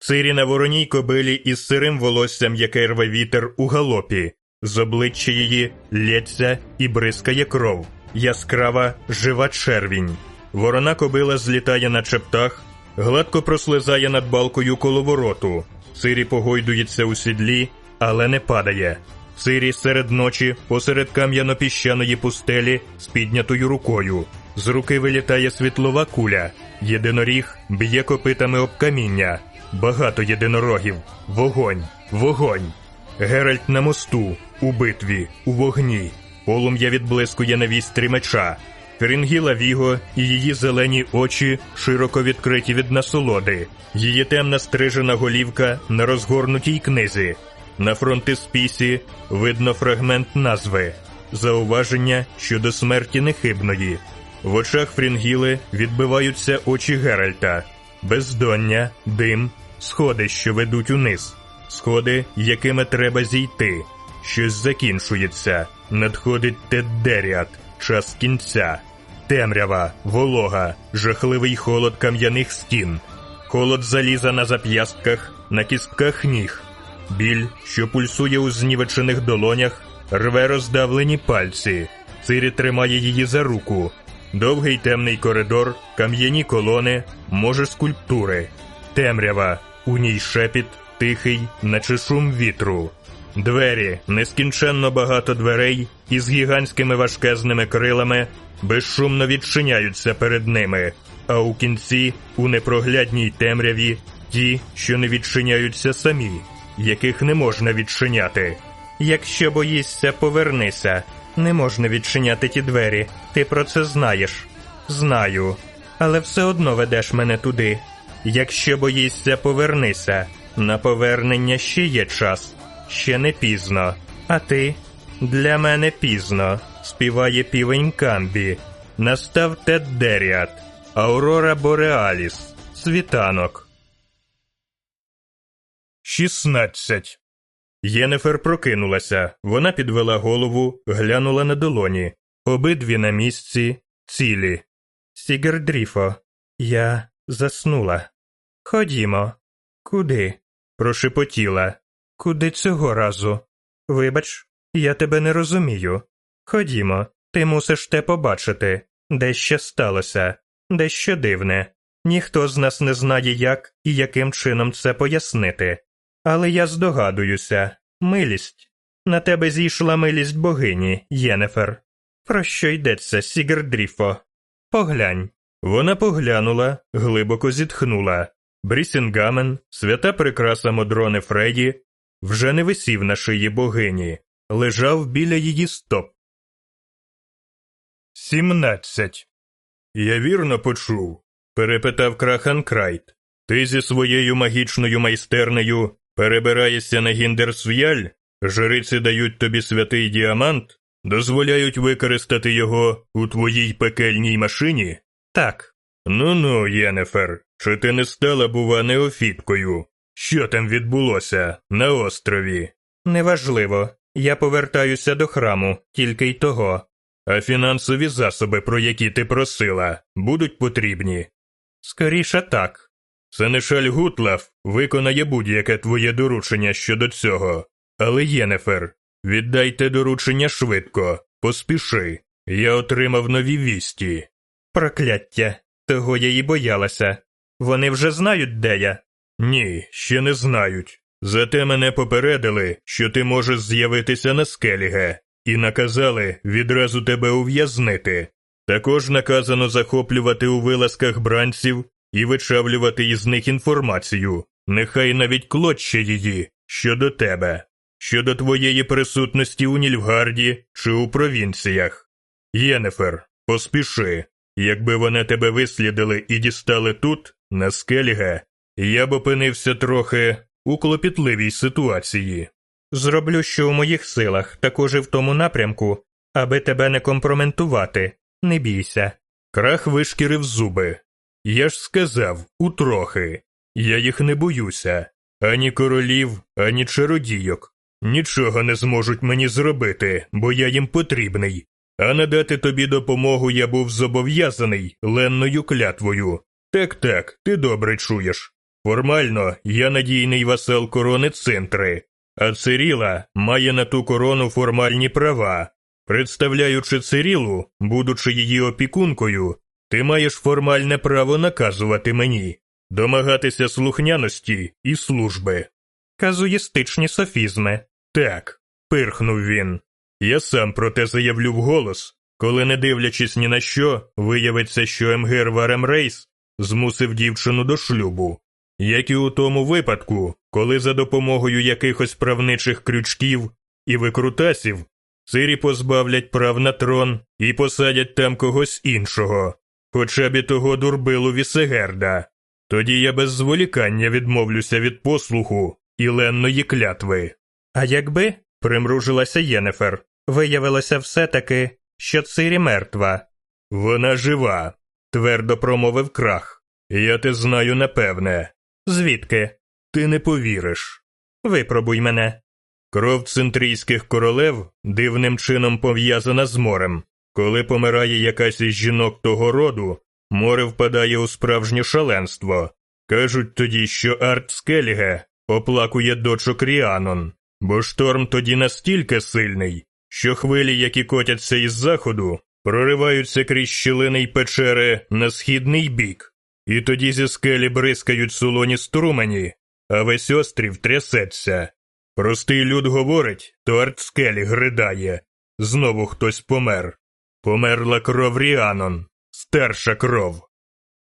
Цирі на вороній кобилі із сирим волоссям, яке рве вітер у галопі. З обличчя її лється і бризкає кров. Яскрава жива червінь. Ворона кобила злітає на чептах, гладко прослизає над балкою коловороту. Цирі погойдується у сідлі, але не падає. Цирі серед ночі, посеред кам'яно-піщаної пустелі з піднятою рукою. З руки вилітає світлова куля. Єдиноріг б'є копитами об каміння. Багато єдинорогів. Вогонь, вогонь. Геральт на мосту, у битві, у вогні. Полум'я відблискує на вістрі меча. Ферінгіла Віго і її зелені очі широко відкриті від насолоди. Її темна стрижена голівка на розгорнутій книзі. На фронтиспісі видно фрагмент назви зауваження щодо смерті нехибної. В очах Фрінгіли відбиваються очі Геральта, бездоння, дим, сходи, що ведуть униз, сходи, якими треба зійти. Щось закінчується, надходить Теддеріат, час кінця, темрява, волога, жахливий холод кам'яних стін, холод заліза на зап'ястках, на кістках ніг. Біль, що пульсує у знівечених долонях, рве роздавлені пальці. Цирі тримає її за руку. Довгий темний коридор, кам'яні колони, може скульптури. Темрява, у ній шепіт, тихий, наче шум вітру. Двері, нескінченно багато дверей із гігантськими важкезними крилами, безшумно відчиняються перед ними, а у кінці, у непроглядній темряві, ті, що не відчиняються самі яких не можна відчиняти. Якщо боїшся, повернися. Не можна відчиняти ті двері. Ти про це знаєш. Знаю. Але все одно ведеш мене туди. Якщо боїшся, повернися. На повернення ще є час. Ще не пізно. А ти? Для мене пізно. Співає півень Камбі. Настав Теддеріат. Аурора Бореаліс. Світанок. Шістнадцять. Єнефер прокинулася. Вона підвела голову, глянула на долоні. Обидві на місці, цілі. Сігердріфо, я заснула. Ходімо. Куди? прошепотіла. Куди цього разу? Вибач, я тебе не розумію. Ходімо, ти мусиш те побачити, де ще сталося, дещо дивне. Ніхто з нас не знає, як і яким чином це пояснити. Але я здогадуюся милість. На тебе зійшла милість богині, Єнефер. Про що йдеться, Сігердріфо? Поглянь. Вона поглянула, глибоко зітхнула. Брісінгамен, свята прикраса Модрони Фреї, вже не висів на шиї богині, лежав біля її стоп. Сімнадцять. Я вірно почув, перепитав Крах ан Крайт. Ти зі своєю магічною майстернею перебираєшся на Гіндарсф'яль, жриці дають тобі святий діамант, дозволяють використати його у твоїй пекельній машині? Так, Ну ну, Єнефер, чи ти не стала, бува, неофіткою? Що там відбулося на острові? неважливо. Я повертаюся до храму, тільки й того. А фінансові засоби, про які ти просила, будуть потрібні? Скоріше так. Сенешаль Гутлав виконає будь-яке твоє доручення щодо цього. Але, Єнефер, віддайте доручення швидко, поспіши. Я отримав нові вісті. Прокляття. Того я і боялася. Вони вже знають, де я. Ні, ще не знають. Зате мене попередили, що ти можеш з'явитися на скеліге, і наказали відразу тебе ув'язнити. Також наказано захоплювати у вилазках бранців і вичавлювати із них інформацію, нехай навіть клочче її щодо тебе, щодо твоєї присутності у Нільфгарді чи у провінціях. Єнефер, поспіши. Якби вони тебе вислідили і дістали тут, на скеліге, я б опинився трохи у клопітливій ситуації. Зроблю, що у моїх силах, також і в тому напрямку, аби тебе не компроментувати. Не бійся. Крах вишкірив зуби. Я ж сказав, утрохи. Я їх не боюся. Ані королів, ані чародійок. Нічого не зможуть мені зробити, бо я їм потрібний. А надати тобі допомогу я був зобов'язаний ленною клятвою. Так так, ти добре чуєш. Формально я надійний васал корони центри, а Циріла має на ту корону формальні права. Представляючи Цирілу, будучи її опікункою, ти маєш формальне право наказувати мені, домагатися слухняності і служби. Казуїстичні софізми. Так, пирхнув він. Я сам про те заявлю вголос, коли, не дивлячись ні на що, виявиться, що Емгер Варем Рейс змусив дівчину до шлюбу. Як і у тому випадку, коли за допомогою якихось правничих крючків і викрутасів Цирі позбавлять прав на трон і посадять там когось іншого, хоча б і того дурбилу Вісегерда. Тоді я без зволікання відмовлюся від послуху і ленної клятви. А якби, примружилася Єнефер, виявилося все-таки, що Цирі мертва. Вона жива, твердо промовив крах. Я те знаю напевне. Звідки? Ти не повіриш. Випробуй мене. Кров центрійських королев дивним чином пов'язана з морем. Коли помирає якась із жінок того роду, море впадає у справжнє шаленство. Кажуть тоді, що Арт Скеліге оплакує дочок Ріанон, бо шторм тоді настільки сильний, що хвилі, які котяться із заходу, прориваються крізь щілини й печери на східний бік, і тоді зі скелі бризкають солоні струмені, а весь острів трясеться. Простий люд говорить, то артскелі гридає. Знову хтось помер. Померла кров Ріанон, старша кров.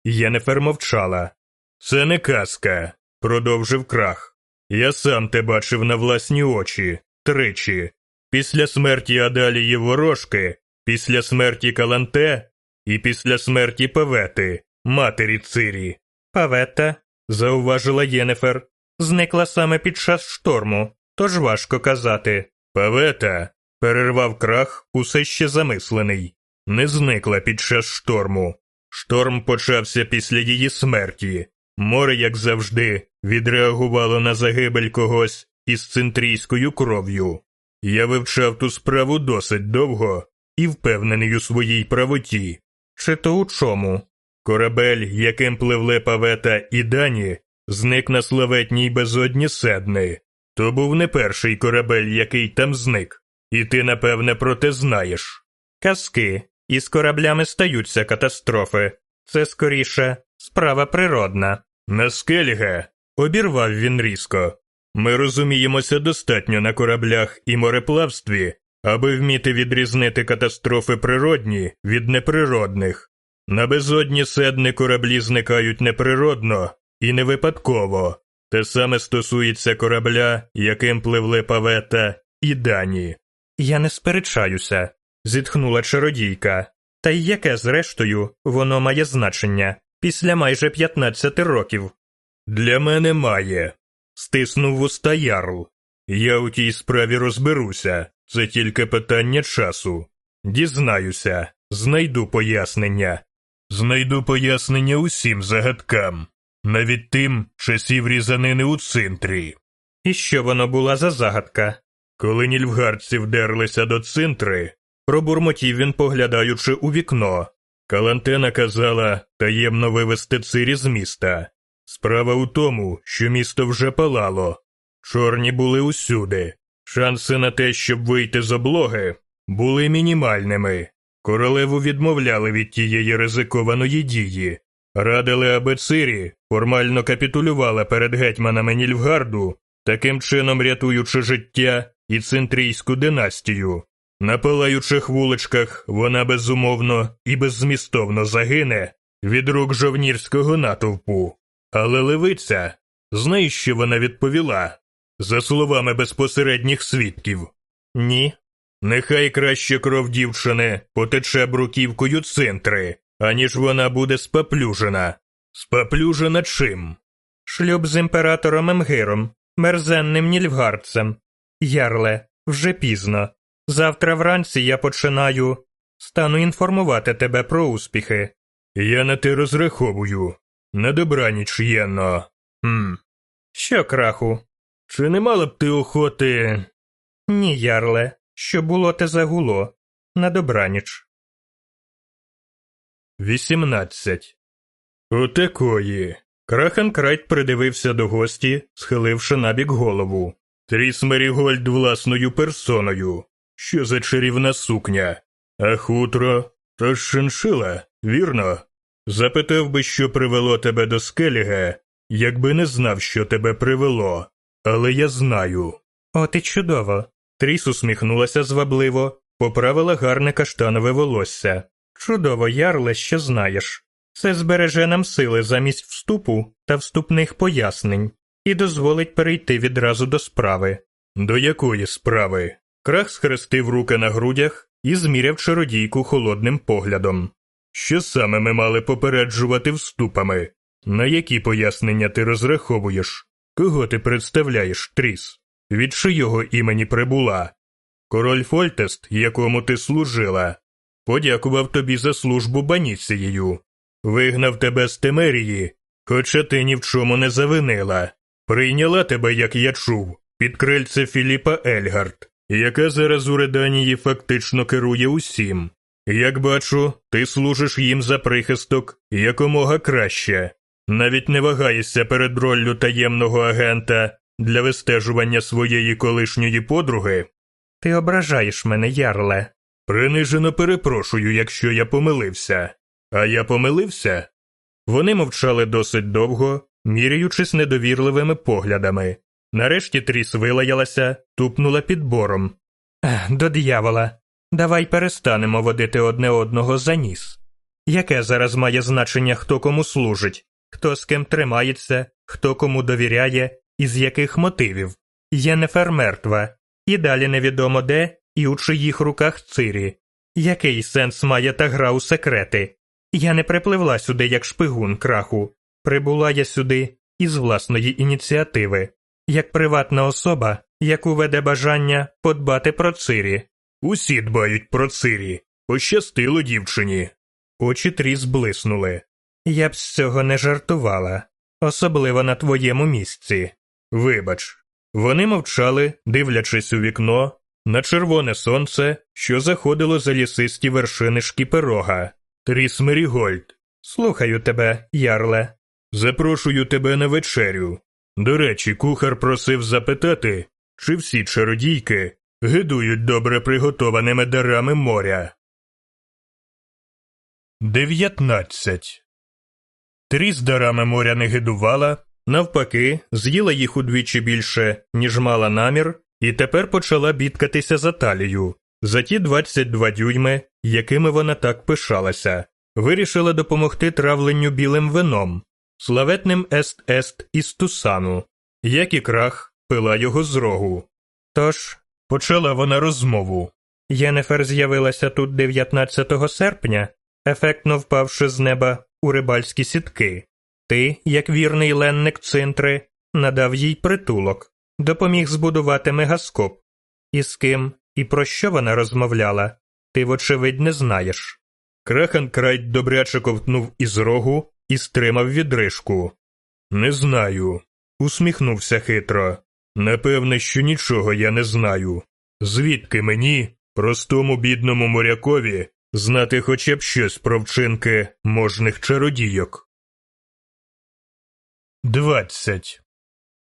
Єнефер мовчала. Це не казка, продовжив крах. Я сам те бачив на власні очі, тричі. Після смерті Адалії Ворожки, після смерті Каланте і після смерті Павети, матері Цирі. Паветта, Зауважила Єнефер. зникла саме під час шторму, тож важко казати. Павета, перервав крах, усе ще замислений, не зникла під час шторму. Шторм почався після її смерті. Море, як завжди, відреагувало на загибель когось із центрійською кров'ю. Я вивчав ту справу досить довго і впевнений у своїй правоті. Чи то у чому? Корабель, яким пливли Павета і Дані, зник на славетній безодні Седни. То був не перший корабель, який там зник, і ти, напевне, про те знаєш. Казки. Із кораблями стаються катастрофи. Це скоріше справа природна. На скельге, обірвав він різко. Ми розуміємося достатньо на кораблях і мореплавстві, аби вміти відрізнити катастрофи природні від неприродних. На безодні седни кораблі зникають неприродно і не випадково. Те саме стосується корабля, яким пливли Павета і Дані. Я не сперечаюся, зітхнула чародійка. Та й яке, зрештою, воно має значення після майже 15 років. Для мене має. Стиснув вуста ярл. Я у тій справі розберуся. Це тільки питання часу. Дізнаюся, знайду пояснення. Знайду пояснення усім загадкам, навіть тим часів різанини у цинтрі. І що воно була за загадка? Коли нільфгардці вдерлися до цинтри, пробурмотів він, поглядаючи у вікно. Калантена казала таємно вивести цирі з міста. Справа у тому, що місто вже палало. Чорні були усюди. Шанси на те, щоб вийти з облоги, були мінімальними. Королеву відмовляли від тієї ризикованої дії, радили, аби Цирі формально капітулювала перед гетьманами Нільфгарду, таким чином рятуючи життя і центрійську династію. На палаючих вуличках вона безумовно і беззмістовно загине від рук жовнірського натовпу. Але левиця, знаєш, що вона відповіла? За словами безпосередніх свідків. Ні. Нехай краще кров дівчини потече бруківкою центри, аніж вона буде спаплюжена. Спаплюжена чим? Шлюб з імператором Емгиром, мерзенним нільфгардцем. Ярле, вже пізно. Завтра вранці я починаю. Стану інформувати тебе про успіхи. Я на те розраховую. На добраніч, Єнно. Хм. Що, краху? Чи не мала б ти охоти? Ні, ярле. Що було, те загуло. На добраніч. 18. Отакої. Краханкрайт придивився до гості, схиливши набік голову. Тріс Мерігольд власною персоною. Що за чарівна сукня? А хутро? То шиншила, вірно? Запитав би, що привело тебе до Скеліга, якби не знав, що тебе привело. Але я знаю. От і чудово. Тріс усміхнулася звабливо, поправила гарне каштанове волосся. Чудово, ярле, що знаєш. Це збереже нам сили замість вступу та вступних пояснень і дозволить перейти відразу до справи. До якої справи? Крах схрестив руки на грудях і зміряв чародійку холодним поглядом. Що саме ми мали попереджувати вступами? На які пояснення ти розраховуєш? Кого ти представляєш, Тріс? Від чийого імені прибула? Король Фольтест, якому ти служила, подякував тобі за службу баніцією, вигнав тебе з Темерії, хоча ти ні в чому не завинила, прийняла тебе, як я чув, під крильце Філіпа Ельгард, яка зараз у Реданії фактично керує усім. Як бачу, ти служиш їм за прихисток якомога краще, навіть не вагаєшся перед роллю таємного агента для вистежування своєї колишньої подруги. Ти ображаєш мене, ярле. Принижено перепрошую, якщо я помилився. А я помилився? Вони мовчали досить довго, міряючись недовірливими поглядами. Нарешті Тріс вилаялася, тупнула підбором. До диявола. Давай перестанемо водити одне одного за ніс. Яке зараз має значення, хто кому служить, хто з ким тримається, хто кому довіряє і з яких мотивів? Єнефер мертва, і далі невідомо де і у чиїх руках цирі. Який сенс має та гра у секрети? Я не припливла сюди як шпигун краху. Прибула я сюди із власної ініціативи, як приватна особа, яку веде бажання подбати про цирі. Усі дбають про цирі. Пощастило дівчині. Очі тріс блиснули. Я б з цього не жартувала, особливо на твоєму місці. Вибач. Вони мовчали, дивлячись у вікно, на червоне сонце, що заходило за лісисті вершини шкіперога. Тріс Мерігольд. Слухаю тебе, ярле. Запрошую тебе на вечерю. До речі, кухар просив запитати, чи всі чародійки гидують добре приготованими дарами моря. 19. Тріс дарами моря не гидувала, навпаки, з'їла їх удвічі більше, ніж мала намір, і тепер почала бідкатися за талію. За ті 22 дюйми, якими вона так пишалася, вирішила допомогти травленню білим вином, славетним ест-ест із Тусану, як і крах пила його з рогу. Тож, почала вона розмову. Єнефер з'явилася тут 19 серпня, ефектно впавши з неба у рибальські сітки. Ти, як вірний ленник цинтри, надав їй притулок, допоміг збудувати мегаскоп. І з ким і про що вона розмовляла, ти, вочевидь, не знаєш. Крахан Крайт добряче ковтнув із рогу і стримав відрижку. Не знаю, усміхнувся хитро. Напевне, що нічого я не знаю. Звідки мені, простому бідному морякові, знати хоча б щось про вчинки можних чародійок? Двадцять.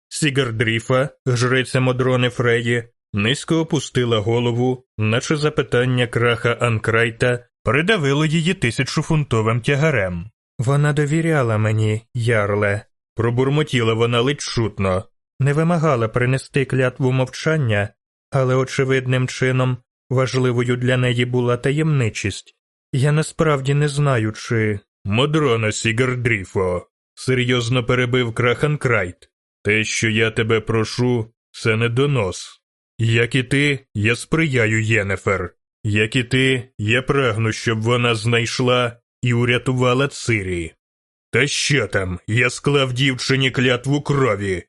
Сігардріфа, жриця Модрони Фреї, низько опустила голову, наче запитання Краха ан Крайта придавило її тисячофунтовим тягарем. Вона довіряла мені, ярле, Пробурмотіла вона ледь шутно. Не вимагала принести клятву мовчання, але очевидним чином важливою для неї була таємничість. Я насправді не знаю, чи. Модрона Сігардріфо, серйозно перебив Крахан Крайт. Те, що я тебе прошу, це не донос. Як і ти, я сприяю Єнефер. Як і ти, я прагну, щоб вона знайшла і урятувала Цирі. Та що там, я склав дівчині клятву крові.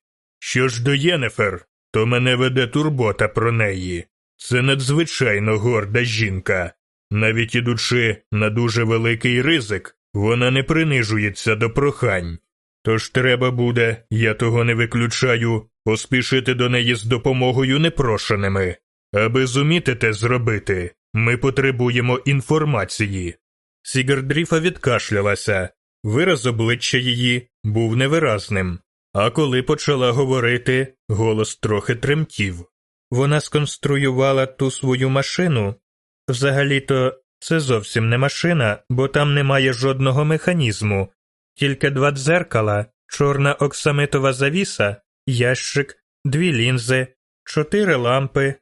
Що ж до Єнефер, то мене веде турбота про неї. Це надзвичайно горда жінка. Навіть ідучи на дуже великий ризик, вона не принижується до прохань. Тож треба буде, я того не виключаю, поспішити до неї з допомогою непрошеними. Аби зуміти те зробити, ми потребуємо інформації. Сігардріфа відкашлялася, вираз обличчя її був невиразним, а коли почала говорити, голос трохи тремтів. Вона сконструювала ту свою машину. Взагалі-то це зовсім не машина, бо там немає жодного механізму, тільки два дзеркала, чорна оксамитова завіса, ящик, дві лінзи, чотири лампи,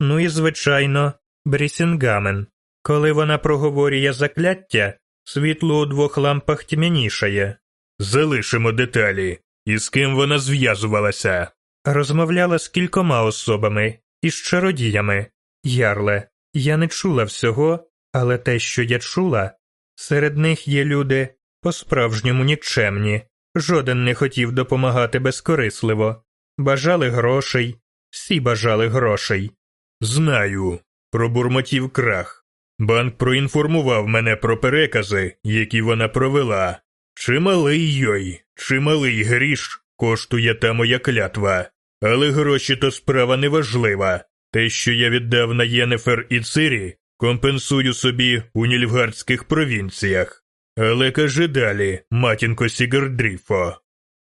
ну і, звичайно, брісінгамен. Коли вона проговорює закляття, світло у двох лампах тьмянішає. Залишимо деталі. І з ким вона зв'язувалася? Розмовляла з кількома особами із чародіями. Ярле, я не чула всього, але те, що я чула, серед них є люди по-справжньому нікчемні. Жоден не хотів допомагати безкорисливо. Бажали грошей, всі бажали грошей. Знаю, пробурмотів крах. Банк проінформував мене про перекази, які вона провела. Чималий йой, чималий гріш коштує та моя клятва. Але гроші то справа неважлива. Те, що я віддав на Єнефер і Цирі, компенсую собі у нільфгардських провінціях. Але кажи далі, матінко Сігардріфо.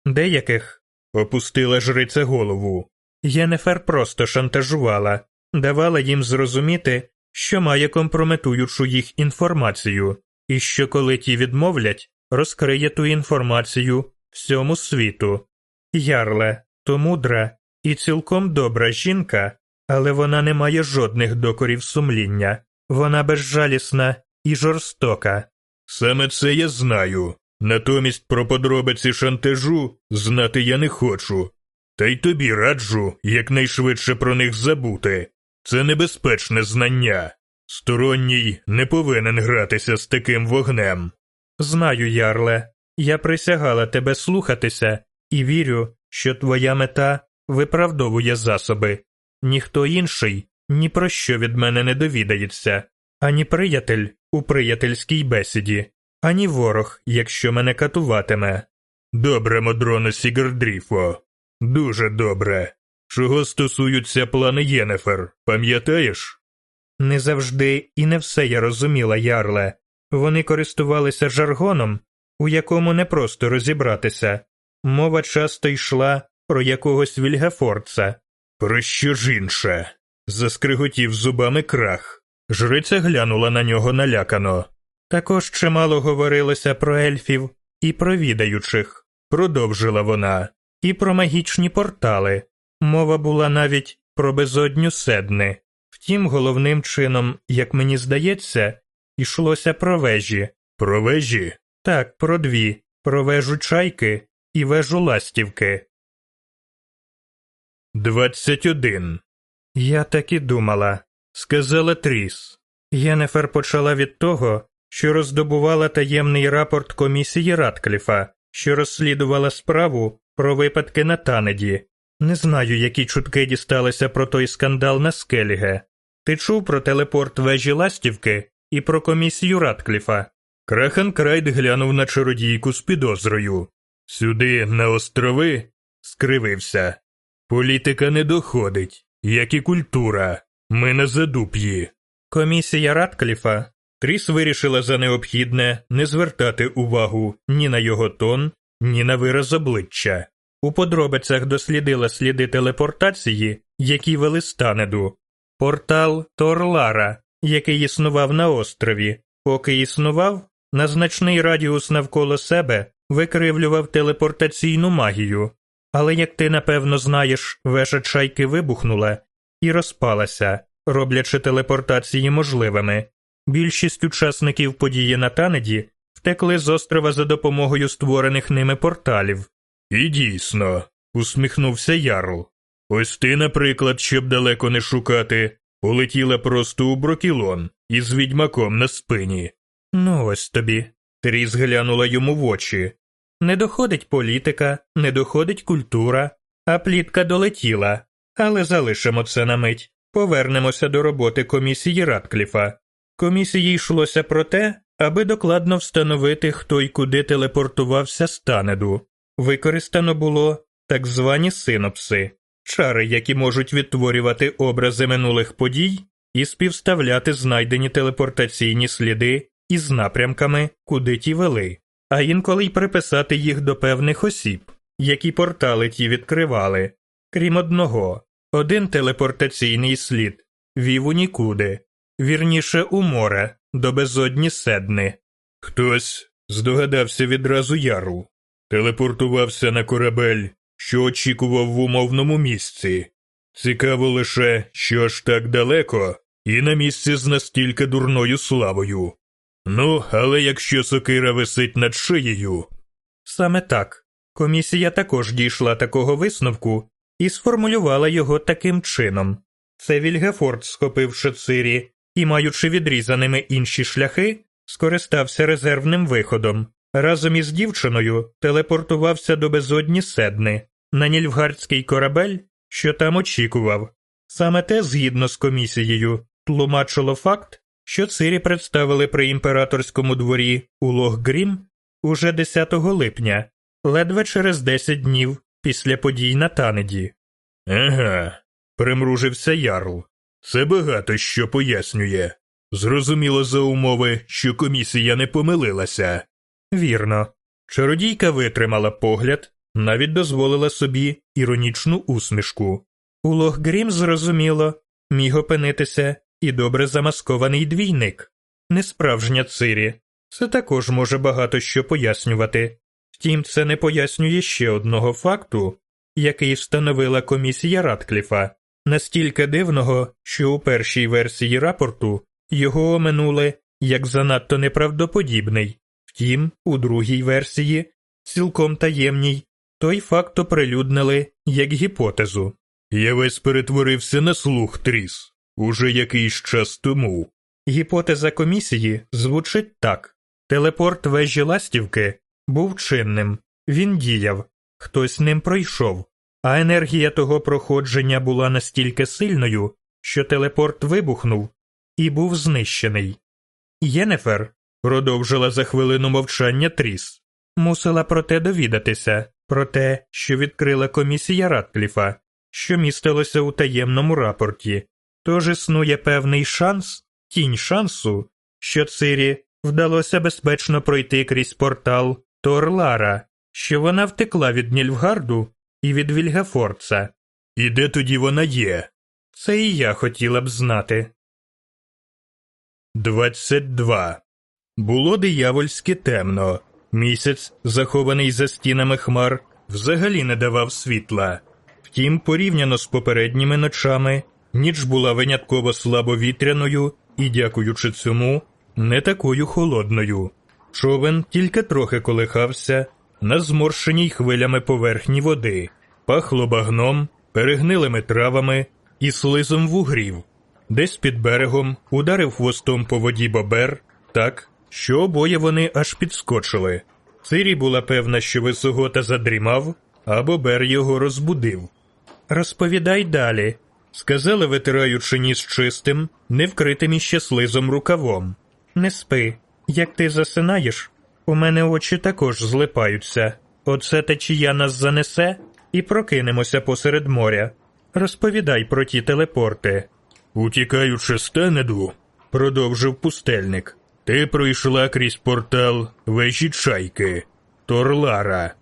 Деяких Опустила жриця голову. Єнефер просто шантажувала, давала їм зрозуміти, що має компрометуючу їх інформацію, і що коли ті відмовлять, розкриє ту інформацію всьому світу. Ярле то мудра і цілком добра жінка, але вона не має жодних докорів сумління, вона безжалісна і жорстока. Саме це я знаю. Натомість про подробиці шантажу знати я не хочу. Та й тобі раджу якнайшвидше про них забути. Це небезпечне знання. Сторонній не повинен гратися з таким вогнем. Знаю, Ярле, я присягала тебе слухатися і вірю, що твоя мета виправдовує засоби. Ніхто інший ні про що від мене не довідається, ані приятель у приятельській бесіді, ані ворог, якщо мене катуватиме. Добре, Модроно Сігардріфо. Дуже добре. Чого стосуються плани Єнефер, пам'ятаєш? Не завжди і не все я розуміла, Ярле. Вони користувалися жаргоном, у якому не просто розібратися. Мова часто йшла про якогось Вільгефорца. Про що ж інше? заскриготів зубами крах. Жриця глянула на нього налякано. Також чимало говорилося про ельфів і про відаючих, продовжила вона, і про магічні портали. Мова була навіть про безодню седни. Втім, головним чином, як мені здається, йшлося про вежі. Про вежі? Так, про дві, про вежу чайки і вежу ластівки. Двадцять один. Я так і думала, Сказала Тріс. Єнефер почала від того, що роздобувала таємний рапорт комісії Раткліфа, що розслідувала справу про випадки на Танеді. Не знаю, які чутки дісталися про той скандал на Скеліге. Ти чув про телепорт вежі Ластівки і про комісію Радкліфа? Крах ан Крайт глянув на чародійку з підозрою. Сюди, на острови, скривився. Політика не доходить, як і культура. Ми на задуп'ї. Комісія Радкліфа Тріс вирішила за необхідне не звертати увагу ні на його тон, ні на вираз обличчя. У подробицях дослідила сліди телепортації, які вели з Танедду. Портал Торлара, який існував на острові, поки існував, на значний радіус навколо себе викривлював телепортаційну магію. Але як ти напевно знаєш, вежа чайки вибухнула і розпалася, роблячи телепортації можливими. Більшість учасників події на Танеді втекли з острова за допомогою створених ними порталів. І дійсно, усміхнувся Ярл. Ось ти, наприклад, щоб далеко не шукати, полетіла просто у брокілон із відьмаком на спині. Ну, ось тобі. Тріс глянула йому в очі. Не доходить політика, не доходить культура, а плітка долетіла. Але залишимо це на мить. Повернемося до роботи комісії Радкліфа. Комісії йшлося про те, аби докладно встановити, хто й куди телепортувався з Танеду. Використано було так звані синопси, чари, які можуть відтворювати образи минулих подій і співставляти знайдені телепортаційні сліди із напрямками, куди ті вели, а інколи й приписати їх до певних осіб, які портали ті відкривали. Крім одного, один телепортаційний слід вів у нікуди, вірніше у море, до безодні седни. Хтось здогадався відразу яру, телепортувався на корабель, що очікував в умовному місці. Цікаво лише, що аж так далеко, і на місці з настільки дурною славою. Ну, але якщо сокира висить над шиєю. Саме так. Комісія також дійшла такого висновку і сформулювала його таким чином. Це Вільгефорд, схопивши цирі і, маючи відрізаними інші шляхи, скористався резервним виходом. Разом із дівчиною телепортувався до безодні Седни, на нільфгардський корабель, що там очікував. Саме те, згідно з комісією, тлумачило факт, що Цирі представили при імператорському дворі у Лохгрім уже 10 липня, ледве через 10 днів після подій на Танеді. Ага, примружився ярл. Це багато що пояснює. Зрозуміло за умови, що комісія не помилилася. Вірно. Чародійка витримала погляд, навіть дозволила собі іронічну усмішку. У Лохгрім, зрозуміло, міг опинитися і добре замаскований двійник, несправжня цирі. Це також може багато що пояснювати. Втім, це не пояснює ще одного факту, який встановила комісія Радкліфа, настільки дивного, що у першій версії рапорту його оминули як занадто неправдоподібний, втім, у другій версії, цілком таємній, той факт оприлюднили як гіпотезу. Я весь перетворився на слух тріс, уже якийсь час тому. Гіпотеза комісії звучить так: телепорт вежі ластівки був чинним, він діяв, хтось ним пройшов, а енергія того проходження була настільки сильною, що телепорт вибухнув і був знищений. Єнефер продовжила за хвилину мовчання Тріс, мусила про те довідатися, про те, що відкрила комісія Радкліфа, що містилося у таємному рапорті. Тож існує певний шанс, тінь шансу, що Цирі вдалося безпечно пройти крізь портал Торлара, що вона втекла від Нільфгарду і від Вільгафорца. І де тоді вона є? Це і я хотіла б знати. 22. Було диявольськи темно. Місяць, захований за стінами хмар, взагалі не давав світла. Втім, порівняно з попередніми ночами, ніч була винятково слабовітряною і, дякуючи цьому, не такою холодною. Човен тільки трохи колихався на зморшеній хвилями поверхні води, пахло багном, перегнилими травами і слизом вугрів. Десь під берегом ударив хвостом по воді бобер так, що обоє вони аж підскочили. Цирі була певна, що висогота задрімав, а Бобер його розбудив. Розповідай далі, Сказала, витираючи ніс чистим, невкритим іще слизом рукавом. не спи. Як ти засинаєш, у мене очі також злипаються. Оце течія нас занесе і прокинемося посеред моря. Розповідай про ті телепорти. Утікаючи з Тенеду, продовжив пустельник. Ти пройшла крізь портал вежі чайки, Торлара.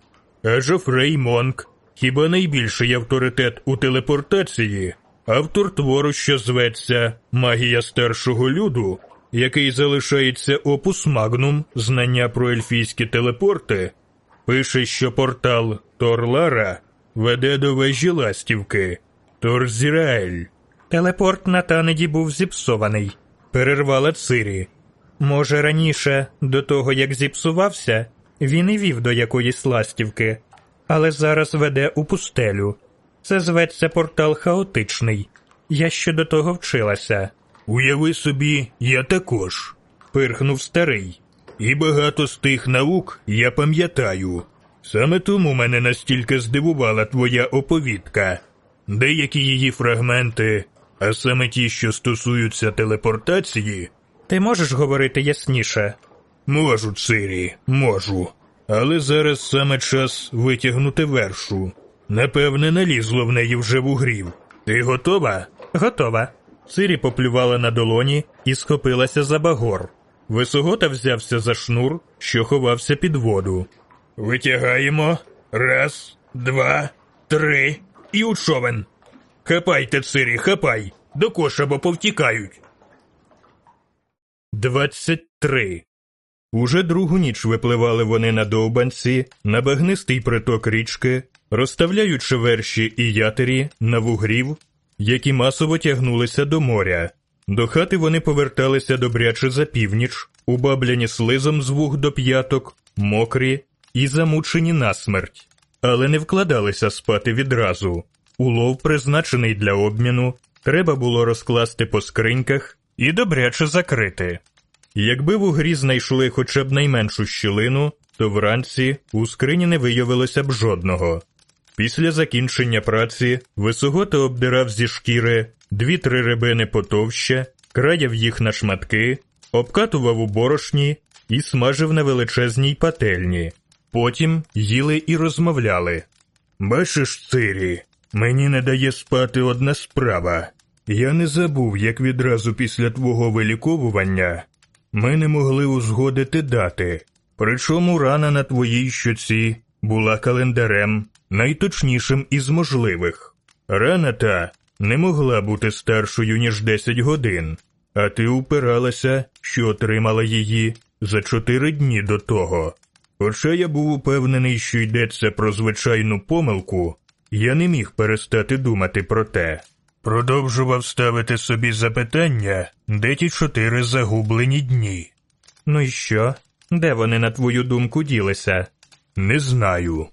А Жофрей Монк, хіба найбільший авторитет у телепортації, автор твору, що зветься Магія старшого люду, який залишається опус магнум знання про ельфійські телепорти, пише, що портал Торлара веде до вежі ластівки Торзіраель. Телепорт на Танеді був зіпсований. Перервала Цирі. Може, раніше, до того як зіпсувався, він і вів до якоїсь ластівки, але зараз веде у пустелю. Це зветься портал хаотичний. Я ще до того вчилася. Уяви собі, я також, пирхнув старий. І багато з тих наук я пам'ятаю. Саме тому мене настільки здивувала твоя оповідка. Деякі її фрагменти, а саме ті, що стосуються телепортації, Ти можеш говорити ясніше? можу, Цирі, можу. Але зараз саме час витягнути вершу. Напевне, налізло в неї вже вугрів. Ти готова? Готова. Цирі поплювала на долоні і схопилася за багор. Висогота взявся за шнур, що ховався під воду. Витягаємо. Раз, два, три і у човен. Хапайте, Цирі, хапай. До коша, бо повтікають. Двадцять три. Уже другу ніч випливали вони на довбанці, на багнистий приток річки, розставляючи верші і ятері на вугрів, які масово тягнулися до моря. До хати вони поверталися добряче за північ, убабляні слизом з вух до п'яток, мокрі і замучені насмерть, але не вкладалися спати відразу. Улов, призначений для обміну, треба було розкласти по скриньках і добряче закрити. Якби в угрі знайшли хоча б найменшу щілину, то вранці у скрині не виявилося б жодного. Після закінчення праці висогота обдирав зі шкіри дві-три рибини потовще, краяв їх на шматки, обкатував у борошні і смажив на величезній пательні. Потім їли і розмовляли. Бачиш, Цирі, мені не дає спати одна справа. Я не забув, як відразу після твого виліковування ми не могли узгодити дати. Причому рана на твоїй щоці була календарем, найточнішим із можливих. Рана та не могла бути старшою, ніж 10 годин, а ти упиралася, що отримала її за чотири дні до того. Хоча я був упевнений, що йдеться про звичайну помилку, я не міг перестати думати про те. Продовжував ставити собі запитання, де ті чотири загублені дні. Ну і що? Де вони, на твою думку, ділися? Не знаю.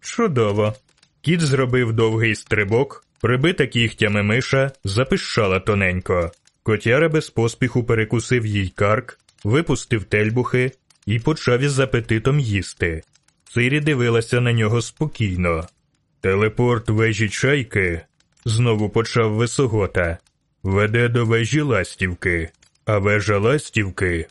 Чудово. Кіт зробив довгий стрибок, прибита кігтями миша, запищала тоненько. Котяра без поспіху перекусив їй карк, випустив тельбухи і почав із апетитом їсти. Цирі дивилася на нього спокійно. Телепорт вежі чайки, знову почав висогота, веде до вежі ластівки, а вежа ластівки.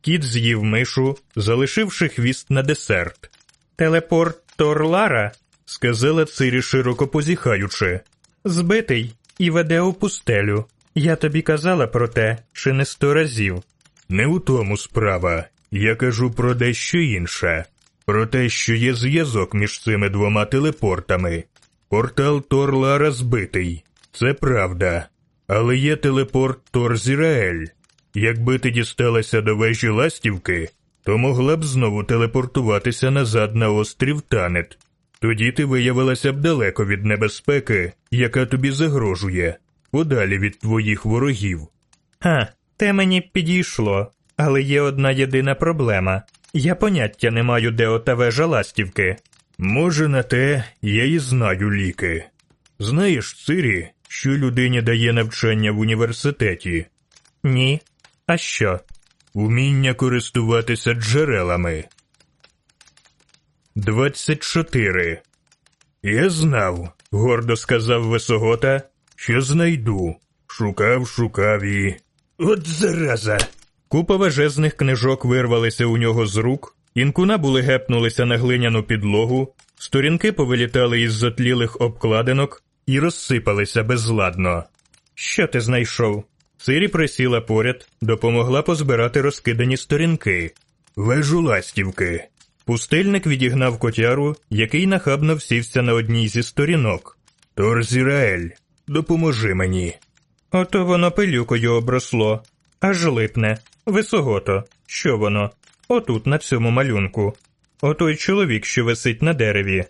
Кіт з'їв мишу, залишивши хвіст на десерт. Телепорт Торлара Сказала Цирі, широко позіхаючи. збитий і веде у пустелю. Я тобі казала про те, чи не сто разів. Не у тому справа. Я кажу про дещо інше. Про те, що є зв'язок між цими двома телепортами. Портал Торлара збитий. Це правда. Але є телепорт Торзіраель. Якби ти дісталася до вежі ластівки, то могла б знову телепортуватися назад на острів Танет. Тоді ти виявилася б далеко від небезпеки, яка тобі загрожує, подалі від твоїх ворогів. Ха, те мені підійшло, але є одна єдина проблема. Я поняття не маю, де ота вежа ластівки. Може, на те я і знаю ліки. Знаєш, Цирі, що людині дає навчання в університеті? Ні. А що? Уміння користуватися джерелами. 24. Я знав, гордо сказав Висогота, що знайду. Шукав, шукав і. От зараза. Купа важезних книжок вирвалися у нього з рук, інкунабули гепнулися на глиняну підлогу, сторінки повилітали із затлілих обкладинок і розсипалися безладно. Що ти знайшов? Сирі присіла поряд, допомогла позбирати розкидані сторінки. Вежу ластівки. Пустильник відігнав котяру, який нахабно всівся на одній зі сторінок. Торзіраель, допоможи мені. Ото воно пилюкою обросло. Аж липне. Висогото. Що воно? Отут, на цьому малюнку. Отой чоловік, що висить на дереві.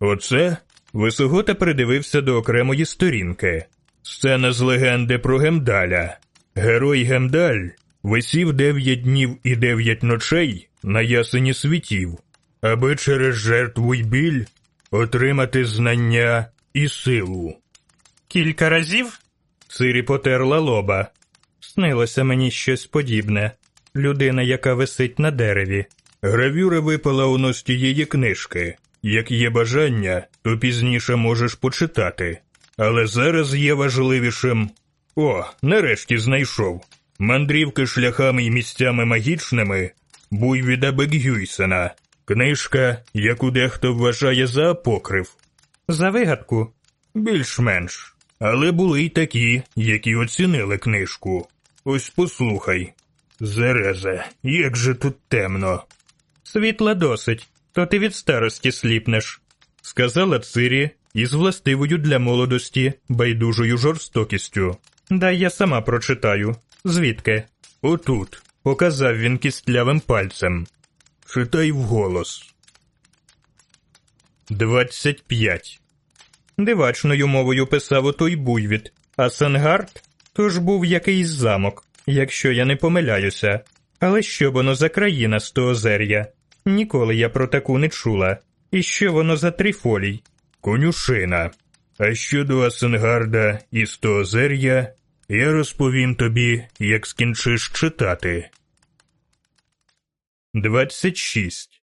Оце? Висогота придивився до окремої сторінки. Сцена з легенди про Гемдаля. Герой Гемдаль висів дев'ять днів і дев'ять ночей на ясені світів, аби через жертву й біль отримати знання і силу. Кілька разів? Сирі потерла лоба. Снилося мені щось подібне. Людина, яка висить на дереві. Гравюра випала у нос тієї книжки. Як є бажання, то пізніше можеш почитати. Але зараз є важливішим. О, нарешті знайшов. Мандрівки шляхами й місцями магічними Буйвіда Бекгюйсена. Книжка, яку дехто вважає за апокрив. За вигадку? Більш-менш. Але були й такі, які оцінили книжку. Ось послухай. Зерезе, як же тут темно. Світла досить, то ти від старості сліпнеш, сказала Цирі із властивою для молодості байдужою жорстокістю. Дай я сама прочитаю. Звідки? Отут, показав він кістлявим пальцем. Читай вголос. 25. Дивачною мовою писав отой буйвіт, а Сенгард то ж був якийсь замок, якщо я не помиляюся. Але що воно за країна Стоозер'я? Ніколи я про таку не чула. І що воно за трифолій? Конюшина. А щодо Асенгарда і Стоозер'я, я розповім тобі, як скінчиш читати. 26.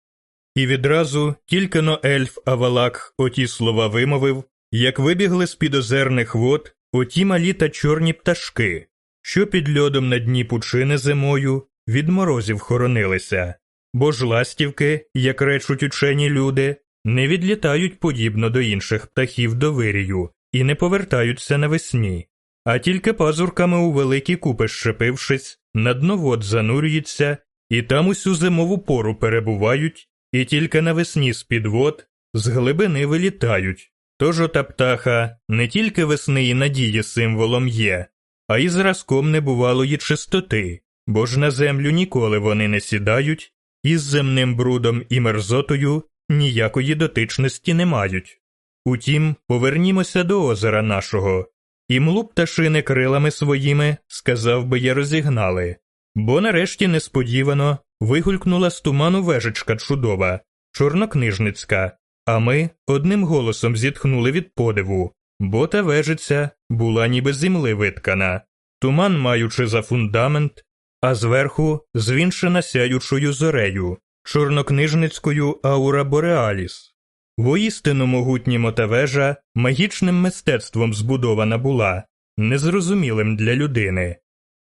І відразу тільки но ельф Авалак оті слова вимовив, як вибігли з під озерних вод оті малі та чорні пташки, що під льодом на дні пучини зимою від морозів хоронилися, бо ж ластівки, як речуть учені люди, не відлітають подібно до інших птахів до вирію і не повертаються навесні, а тільки пазурками у великі купи щепившись, на дно вод занурюються і там усю зимову пору перебувають, і тільки навесні з під вод з глибини вилітають. Тож ота птаха не тільки весни і надії символом є, а й зразком небувалої чистоти, бо ж на землю ніколи вони не сідають, і з земним брудом і мерзотою ніякої дотичності не мають. Утім, повернімося до озера нашого, і млу пташини крилами своїми, сказав би я, розігнали, бо нарешті несподівано вигулькнула з туману вежечка чудова, чорнокнижницька, а ми одним голосом зітхнули від подиву, бо та вежиця була ніби земли виткана, туман маючи за фундамент, а зверху звіншена сяючою зорею, чорнокнижницькою аура Бореаліс. Воістину могутнімо та вежа магічним мистецтвом збудована була, незрозумілим для людини.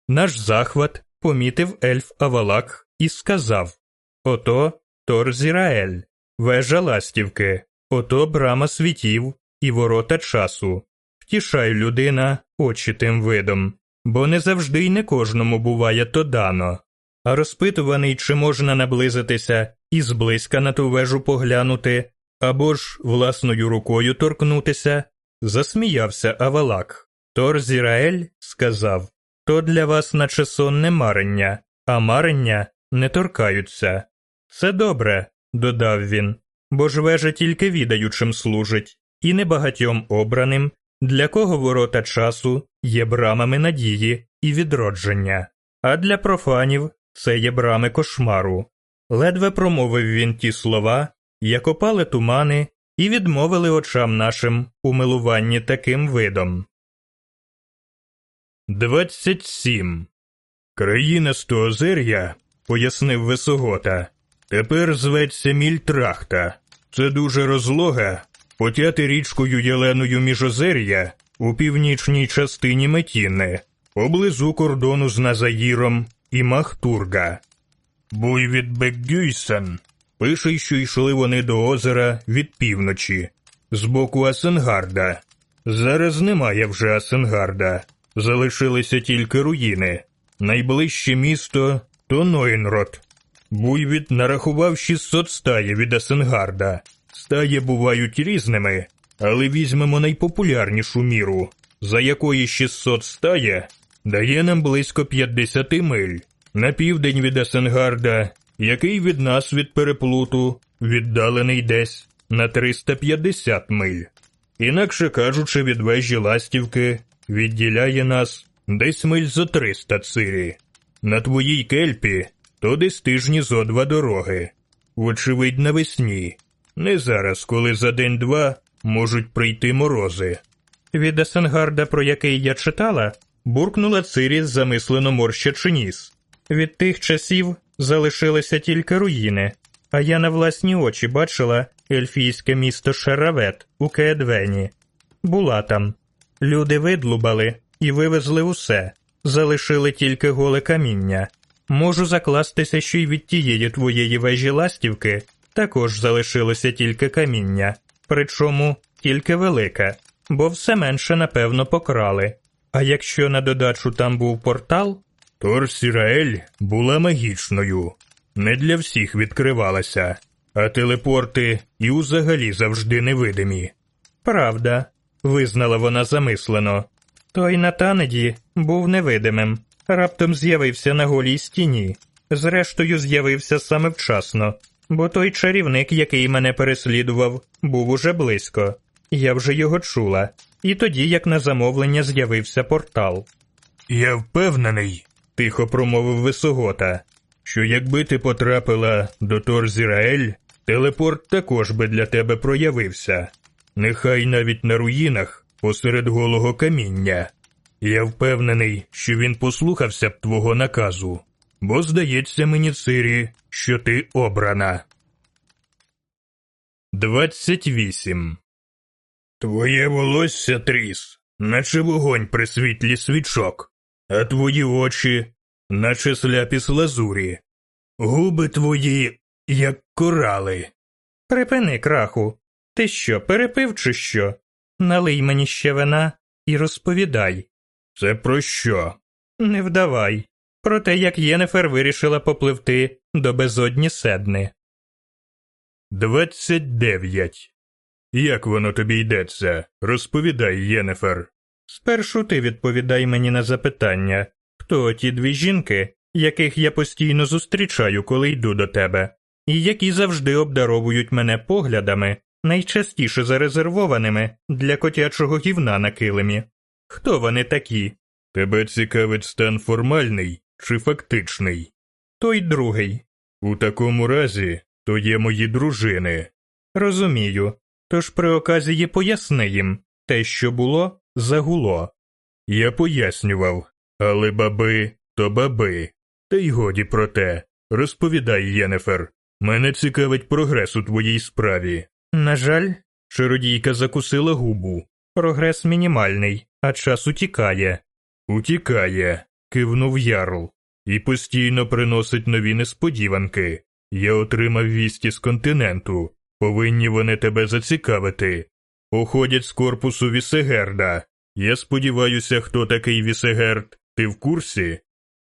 Наш захват помітив ельф Авалак і сказав Ото Торзіраель, вежа ластівки, ото брама світів і ворота часу. Втішай людина очі тим видом, бо не завжди й не кожному буває то дано. А розпитуваний, чи можна наблизитися і зблизька на ту вежу поглянути, або ж власною рукою торкнутися, засміявся Авалак. Тор Зіраель сказав то для вас наче сонне марення, а марення не торкаються. Це добре, додав він, бо ж вежа тільки відаючим служить, і небагатьом обраним, для кого ворота часу є брамами надії і відродження, а для профанів це є брами кошмару. Ледве промовив він ті слова, як опали тумани, і відмовили очам нашим у милуванні таким видом. 27. Країна Стоозер'я, пояснив Висогота, тепер зветься Мільтрахта. Це дуже розлога, потяти річкою Єленою Міжозер'я у північній частині Метіни, поблизу кордону з Назаїром і Махтурга. Буй від Бекгюйсен. Пише, що йшли вони до озера від півночі, з боку Асенгарда. Зараз немає вже Асенгарда, залишилися тільки руїни. Найближче місто то Нойнрот. Буйвід нарахував 600 стаї від Асенгарда. Стаї бувають різними, але візьмемо найпопулярнішу міру, за якої 600 стая дає нам близько 50 миль на південь від Асенгарда, який від нас від переплуту віддалений десь на 350 миль. Інакше кажучи, від вежі ластівки відділяє нас десь миль зо 300 цирі. На твоїй кельпі то десь тижні зо два дороги. Вочевидь, навесні. Не зараз, коли за день-два можуть прийти морози. Від Есенгарда, про який я читала, буркнула Цирі замислено морщачи ніс. Від тих часів залишилися тільки руїни, а я на власні очі бачила ельфійське місто Шаравет у Кеедвені. Була там. Люди видлубали і вивезли усе, залишили тільки голе каміння. Можу закластися, що й від тієї твоєї вежі ластівки також залишилося тільки каміння, причому тільки велике, бо все менше, напевно, покрали. А якщо на додачу там був портал, Тор Сіраель була магічною, не для всіх відкривалася, а телепорти і взагалі завжди невидимі. правда, визнала вона замислено. Той на Танеді був невидимим, раптом з'явився на голій стіні. Зрештою, з'явився саме вчасно, бо той чарівник, який мене переслідував, був уже близько. Я вже його чула, і тоді, як на замовлення, з'явився портал. Я впевнений, тихо промовив Висогота, що якби ти потрапила до Торзіраель, телепорт також би для тебе проявився. Нехай навіть на руїнах посеред голого каміння. Я впевнений, що він послухався б твого наказу, бо здається мені, Цирі, що ти обрана. 28. Твоє волосся тріс, наче вогонь при світлі свічок, а твої очі, наче сляпіс лазурі, губи твої, як корали. Припини, краху. Ти що, перепив чи що? Налий мені ще вина і розповідай. Це про що? Не вдавай. Про те, як Єнефер вирішила попливти до безодні седни. 29. Як воно тобі йдеться? Розповідай, Єнефер. Спершу ти відповідай мені на запитання, хто ті дві жінки, яких я постійно зустрічаю, коли йду до тебе, і які завжди обдаровують мене поглядами, найчастіше зарезервованими для котячого гівна на килимі. Хто вони такі? Тебе цікавить стан формальний чи фактичний? Той другий. У такому разі то є мої дружини. Розумію. Тож при оказії поясни їм те, що було, загуло. Я пояснював, але баби то баби. Та й годі про те. Розповідай, Єнефер. Мене цікавить прогрес у твоїй справі. На жаль, чародійка закусила губу. Прогрес мінімальний, а час утікає. Утікає, кивнув ярл, і постійно приносить нові несподіванки. Я отримав вісті з континенту. Повинні вони тебе зацікавити. Походять з корпусу Вісегерда. Я сподіваюся, хто такий Вісегерд. Ти в курсі?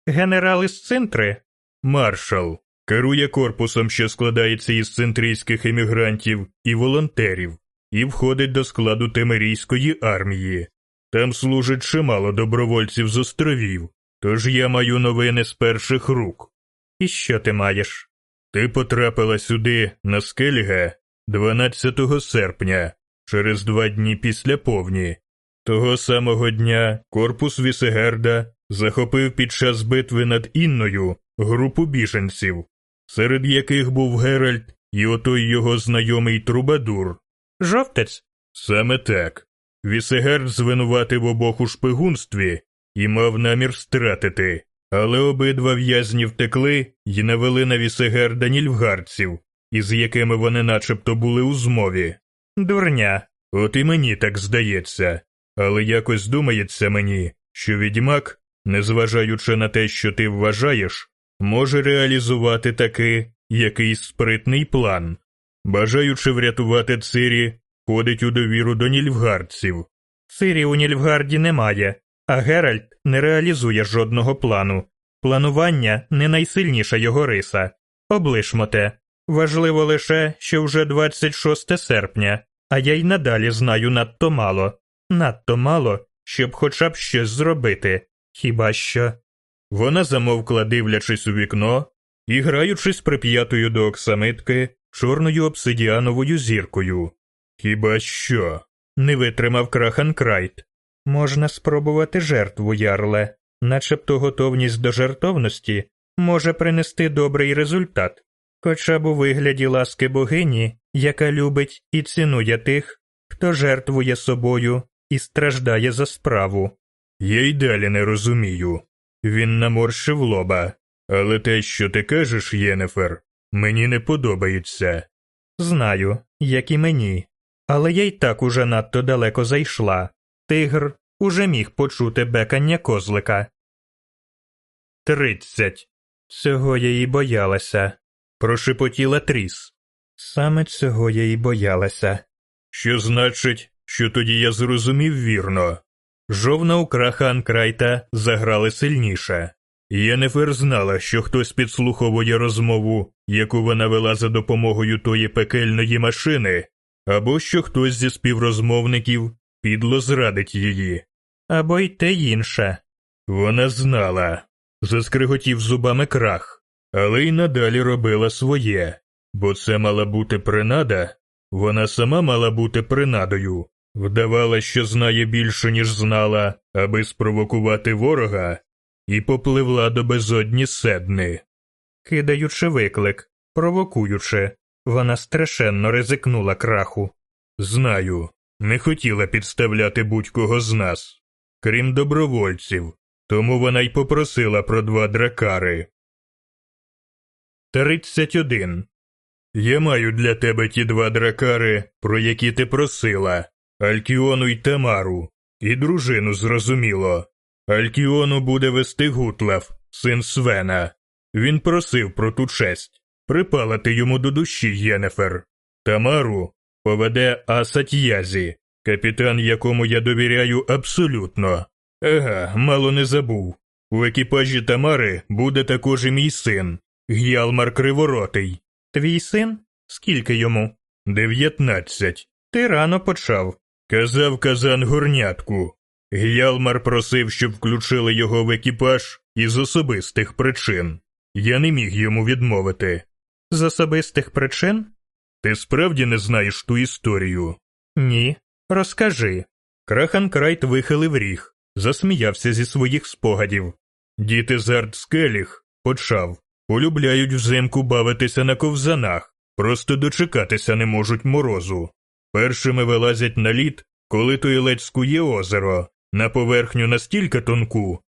Генерал із центри? Маршал. Керує корпусом, що складається із центрійських емігрантів і волонтерів, і входить до складу Темерійської армії. Там служить чимало добровольців з островів, тож я маю новини з перших рук. І що ти маєш? Ти потрапила сюди, на Скельге, 12 серпня, через два дні після повні. Того самого дня корпус Вісегерда захопив під час битви над Інною групу біженців, серед яких був Геральт і отой його знайомий Трубадур. Жовтець? Саме так. Вісегерд звинуватив обох у шпигунстві і мав намір стратити, але обидва в'язні втекли і навели на Вісегерда нільфгардців, із якими вони начебто були у змові. Дурня. От і мені так здається, але якось думається мені, що відьмак, незважаючи на те, що ти вважаєш, може реалізувати таки якийсь спритний план. Бажаючи врятувати Цирі, ходить у довіру до нільфгардців. Цирі у Нільфгарді немає, а Геральт не реалізує жодного плану. Планування не найсильніша його риса. Облишмо те. Важливо лише, що вже 26 серпня, а я й надалі знаю надто мало. Надто мало, щоб хоча б щось зробити. Хіба що. Вона замовкла, дивлячись у вікно і граючись прип'ятою до оксамитки чорною обсидіановою зіркою. Хіба що? Не витримав крахан Крайт. Можна спробувати жертву, ярле, начебто готовність до жертовності може принести добрий результат, хоча б у вигляді ласки богині, яка любить і цінує тих, хто жертвує собою і страждає за справу. Я й далі не розумію. Він наморщив лоба, але те, що ти кажеш, Єнефер, мені не подобається. Знаю, як і мені. Але я й так уже надто далеко зайшла. Тигр уже міг почути бекання козлика. Тридцять. Цього я й боялася. Прошепотіла тріс. Саме цього я й боялася. Що значить, що тоді я зрозумів вірно. Жовна у краха Анкрайта заграли сильніше. Єнефер знала, що хтось підслуховує розмову, яку вона вела за допомогою тої пекельної машини, або що хтось зі співрозмовників підло зрадить її. Або й те інше. Вона знала, заскриготів зубами крах, але й надалі робила своє, бо це мала бути принада, вона сама мала бути принадою, вдавала, що знає більше, ніж знала, аби спровокувати ворога, і попливла до безодні седни. Кидаючи виклик, провокуючи, вона страшенно ризикнула краху. Знаю, не хотіла підставляти будь-кого з нас, крім добровольців, тому вона й попросила про два дракари. 31. Я маю для тебе ті два дракари, про які ти просила Алькіону й Тамару, і дружину зрозуміло. Алькіону буде вести Гутлав, син Свена. Він просив про ту честь. Припала ти йому до душі, Єнефер. Тамару поведе Асатьязі, капітан якому я довіряю абсолютно. Ега, мало не забув. У екіпажі Тамари буде також і мій син, Г'ялмар Криворотий. Твій син? Скільки йому? Дев'ятнадцять. Ти рано почав. Казав казан горнятку. Г'ялмар просив, щоб включили його в екіпаж із особистих причин. Я не міг йому відмовити. З особистих причин? Ти справді не знаєш ту історію? Ні. Розкажи. Крахан Крайт вихилив ріг, засміявся зі своїх спогадів. Діти з Артскеліх, почав, полюбляють взимку бавитися на ковзанах, просто дочекатися не можуть морозу. Першими вилазять на лід, коли той ледь скує озеро, на поверхню настільки тонку,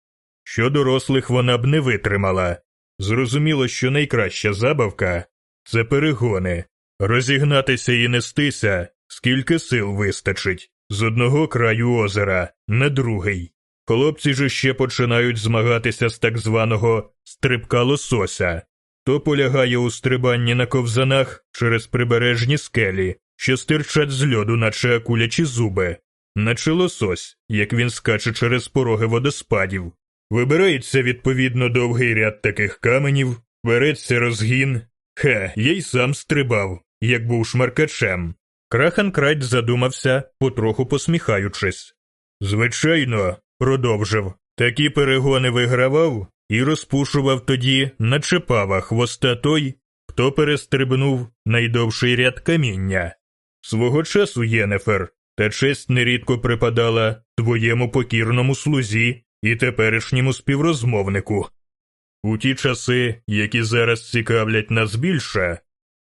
що дорослих вона б не витримала. Зрозуміло, що найкраща забавка це перегони, розігнатися і нестися, скільки сил вистачить, з одного краю озера на другий. Хлопці ж ще починають змагатися з так званого стрибка лосося, то полягає у стрибанні на ковзанах через прибережні скелі, що стирчать з льоду, наче акулячі зуби, наче лосось, як він скаче через пороги водоспадів. Вибирається відповідно довгий ряд таких каменів, береться розгін. Хе, я й сам стрибав, як був шмаркачем. Крахан Крайт задумався, потроху посміхаючись. Звичайно, продовжив, такі перегони вигравав і розпушував тоді на чепава хвоста той, хто перестрибнув найдовший ряд каміння. Свого часу, Єнефер, та честь нерідко припадала твоєму покірному слузі і теперішньому співрозмовнику. У ті часи, які зараз цікавлять нас більше,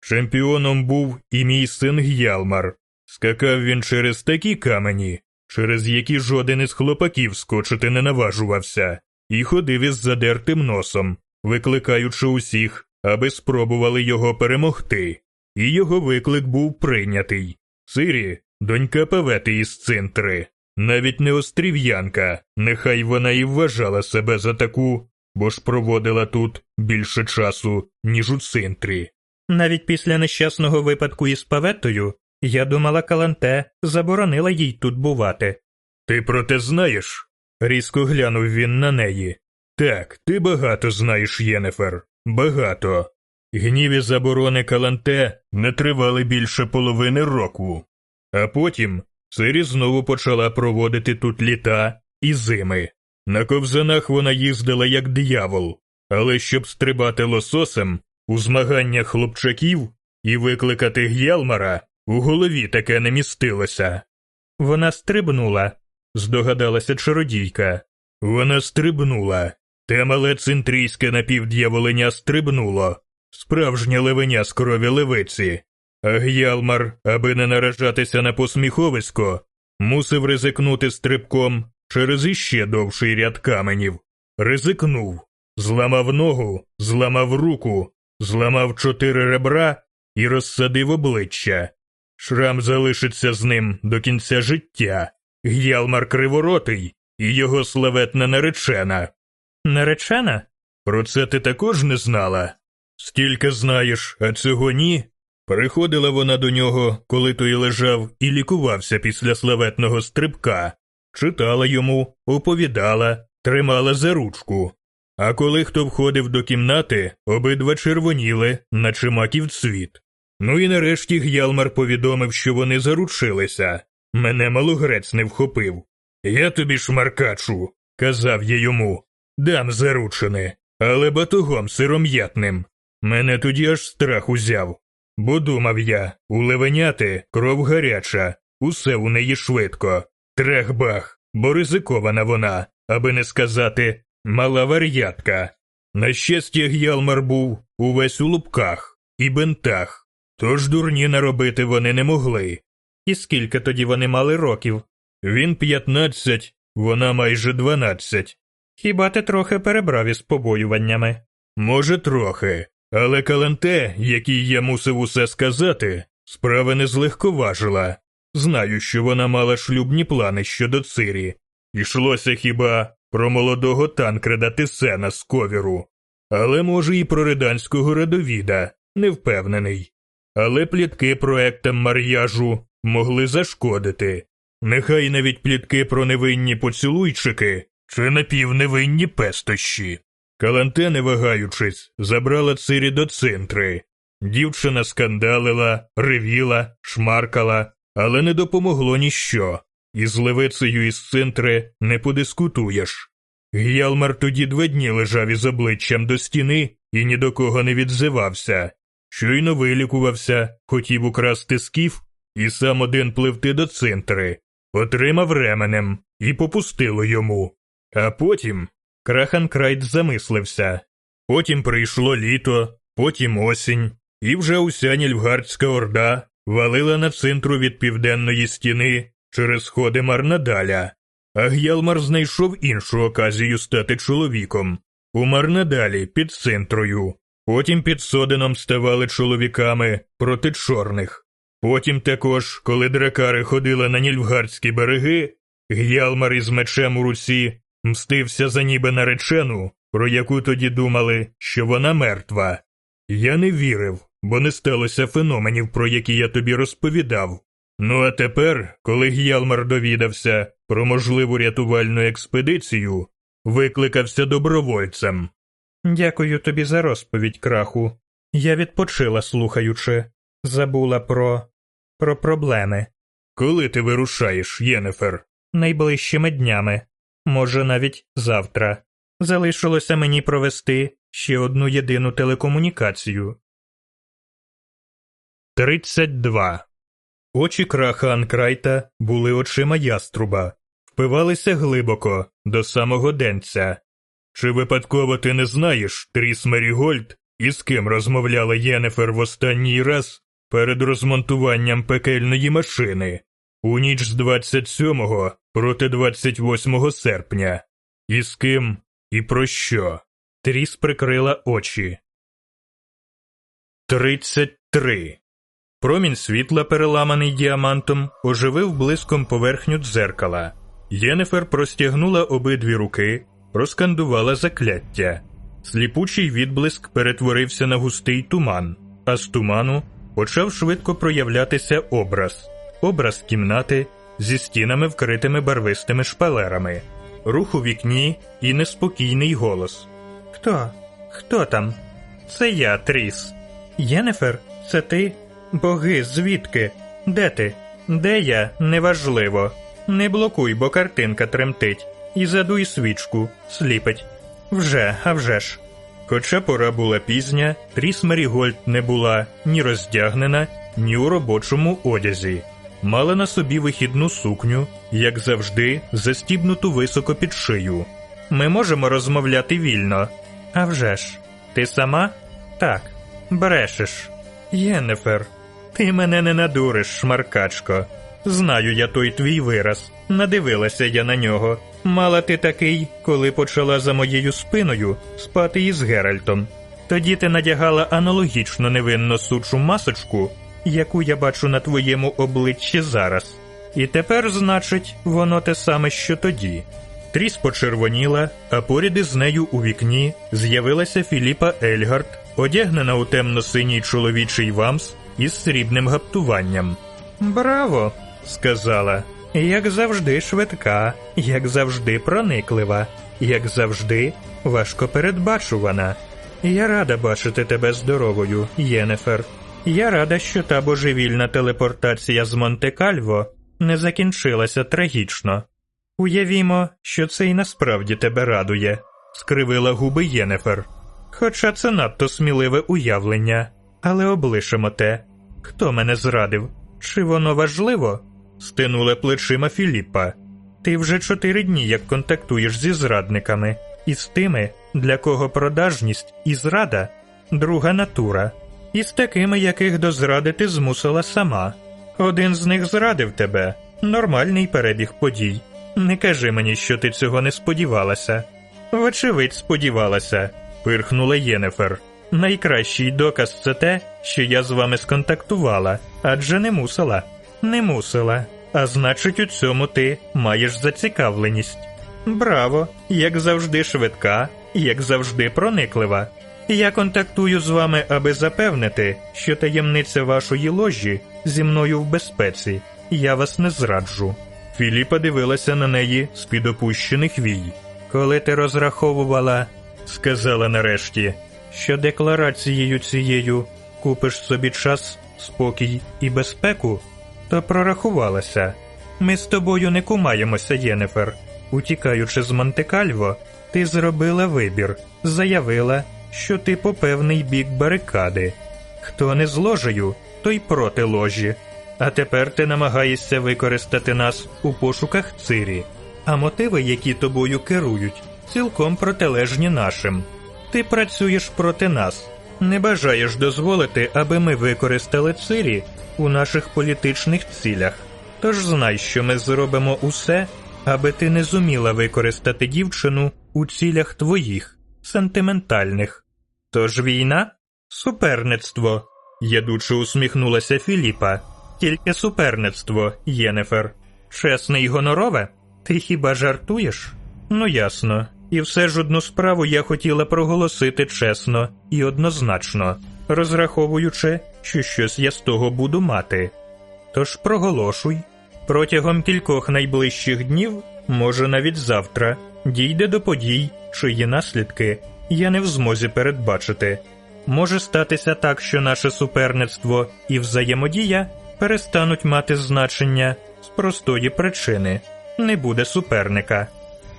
чемпіоном був і мій син Г'ялмар. Скакав він через такі камені, через які жоден із хлопаків скочити не наважувався, і ходив із задертим носом, викликаючи усіх, аби спробували його перемогти. і його виклик був прийнятий. Сирі, донька Павети із цинтри, навіть не острів'янка, нехай вона і вважала себе за таку, бо ж проводила тут більше часу, ніж у цинтрі. Навіть після нещасного випадку із паветтою я думала, Каланте заборонила їй тут бувати. Ти про те знаєш? різко глянув він на неї. Так, ти багато знаєш, Єнефер, багато. Гнів і заборони Каланте не тривали більше половини року. А потім Сирі знову почала проводити тут літа і зими. На ковзанах вона їздила як диявол, але щоб стрибати лососем у змаганнях хлопчаків і викликати Г'ялмара, у голові таке не містилося. Вона стрибнула, здогадалася чародійка. Вона стрибнула. Те мале центрійське напівд'яволеня стрибнуло, справжнє левеня з крові левиці. А Г'ялмар, аби не наражатися на посміховисько, мусив ризикнути стрибком через іще довший ряд каменів. Ризикнув, зламав ногу, зламав руку, зламав чотири ребра і розсадив обличчя. Шрам залишиться з ним до кінця життя. Г'ялмар криворотий і його славетна наречена. Наречена? Про це ти також не знала? Стільки знаєш, а цього ні. Приходила вона до нього, коли той лежав і лікувався після славетного стрибка, читала йому, оповідала, тримала за ручку. А коли хто входив до кімнати, обидва червоніли, наче маків цвіт. Ну і нарешті Г'ялмар повідомив, що вони заручилися. Мене малогрець не вхопив. Я тобі шмаркачу, казав я йому. Дам заручене, але батогом сиром'ятним. Мене тоді аж страх узяв. Бо думав я, у левеняти кров гаряча, усе у неї швидко. Трех-бах, бо ризикована вона, аби не сказати мала вар'ятка. На щастя, Г'ялмар був увесь у лупках і бентах, тож дурні наробити вони не могли. І скільки тоді вони мали років? Він п'ятнадцять, вона майже дванадцять. Хіба ти трохи перебрав із побоюваннями? Може, трохи, але Каленте, якій я мусив усе сказати, справа не злегковажила. Знаю, що вона мала шлюбні плани щодо цирі. Ішлося хіба про молодого танкреда Тисена з ковіру, але може і про риданського радовіда, не впевнений. Але плітки проектам мар'яжу могли зашкодити. Нехай навіть плітки про невинні поцілуйчики чи напівневинні пестощі. Каланте, не вагаючись, забрала цирі до центри. Дівчина скандалила, ревіла, шмаркала, але не допомогло ніщо. Із левицею із центри не подискутуєш. Г'ялмар тоді два дні лежав із обличчям до стіни і ні до кого не відзивався. Щойно вилікувався, хотів украсти скіф і сам один пливти до центри, отримав ременем і попустило йому. А потім Крахан Крайт замислився. Потім прийшло літо, потім осінь, і вже уся Нільфгардська орда валила на центру від південної стіни через ходи Марнадаля. А Г'ялмар знайшов іншу оказію стати чоловіком. У Марнадалі під центрою. Потім під Соденом ставали чоловіками проти чорних. Потім також, коли дракари ходили на Нільфгардські береги, Г'ялмар із мечем у руці мстився за ніби наречену, про яку тоді думали, що вона мертва. Я не вірив, бо не сталося феноменів, про які я тобі розповідав. Ну а тепер, коли Г'ялмар довідався про можливу рятувальну експедицію, викликався добровольцем. Дякую тобі за розповідь, краху. Я відпочила, слухаючи, забула про. про проблеми. Коли ти вирушаєш, Єнефер? Найближчими днями, може, навіть завтра. Залишилося мені провести ще одну єдину телекомунікацію. 32. Очі краха Анкрайта були очима яструба, впивалися глибоко, до самого денця. Чи випадково ти не знаєш, Тріс Мерігольд, із ким розмовляла Єнефер в останній раз перед розмонтуванням пекельної машини у ніч з 27 проти 28 серпня? І з ким і про що? Тріс прикрила очі. 33. Промінь світла, переламаний діамантом, оживив блиском поверхню дзеркала. Єнефер простягнула обидві руки, розкандувала закляття. Сліпучий відблиск перетворився на густий туман, а з туману почав швидко проявлятися образ образ кімнати зі стінами, вкритими барвистими шпалерами, рух у вікні і неспокійний голос. Хто? Хто там? Це я, Тріс. Єнефер, це ти? Боги, звідки? Де ти? Де я? Неважливо. Не блокуй, бо картинка тремтить. І задуй свічку, сліпить. Вже, а вже ж. Хоча пора була пізня, Тріс Мерігольд не була ні роздягнена, ні у робочому одязі. Мала на собі вихідну сукню, як завжди, застібнуту високо під шию. Ми можемо розмовляти вільно. А вже ж. Ти сама? Так. Брешеш. Єнефер, ти мене не надуриш, шмаркачко. Знаю я той твій вираз. Надивилася я на нього. Мала ти такий, коли почала за моєю спиною спати із Геральтом. Тоді ти надягала аналогічно невинно сучу масочку, яку я бачу на твоєму обличчі зараз. І тепер, значить, воно те саме, що тоді. Тріс почервоніла, а поряд із нею у вікні з'явилася Філіпа Ельгард, одягнена у темно-синій чоловічий вамс із срібним гаптуванням. Браво! сказала. Як завжди, швидка, як завжди, прониклива, як завжди, важко передбачувана. Я рада бачити тебе здоровою, Єнефер. Я рада, що та божевільна телепортація з Монте-Кальво не закінчилася трагічно. Уявімо, що це і насправді тебе радує, скривила губи Єнефер. Хоча це надто сміливе уявлення, але облишимо те, хто мене зрадив, чи воно важливо? стинула плечима Філіппа. Ти вже чотири дні як контактуєш зі зрадниками, і з тими, для кого продажність і зрада друга натура, і з такими, яких до зради ти змусила сама. Один з них зрадив тебе, нормальний перебіг подій. Не кажи мені, що ти цього не сподівалася. Вочевидь, сподівалася, пирхнула Єнефер. Найкращий доказ це те, що я з вами сконтактувала, адже не мусила. Не мусила. А значить, у цьому ти маєш зацікавленість. Браво, як завжди, швидка, як завжди, прониклива. Я контактую з вами, аби запевнити, що таємниця вашої ложі зі мною в безпеці. Я вас не зраджу. Філіпа дивилася на неї з під опущених вій. Коли ти розраховувала, сказала нарешті, що декларацією цією купиш собі час, спокій і безпеку, то прорахувалася. Ми з тобою не кумаємося, Єнефер. Утікаючи з Монте-Кальво, ти зробила вибір, заявила, що ти по певний бік барикади. Хто не з ложею, той проти ложі. А тепер ти намагаєшся використати нас у пошуках цирі, а мотиви, які тобою керують, цілком протилежні нашим. Ти працюєш проти нас, не бажаєш дозволити, аби ми використали цирі у наших політичних цілях. Тож знай, що ми зробимо усе, аби ти не зуміла використати дівчину у цілях твоїх, сентиментальних. Тож війна суперництво, ядуче усміхнулася Філіпа. Тільки суперництво, Єнефер. Чесне і гонорове? Ти хіба жартуєш? Ну ясно. І все ж одну справу я хотіла проголосити чесно і однозначно, розраховуючи, що щось я з того буду мати. Тож проголошуй. Протягом кількох найближчих днів, може навіть завтра, дійде до подій, чиї наслідки я не в змозі передбачити. Може статися так, що наше суперництво і взаємодія перестануть мати значення з простої причини не буде суперника.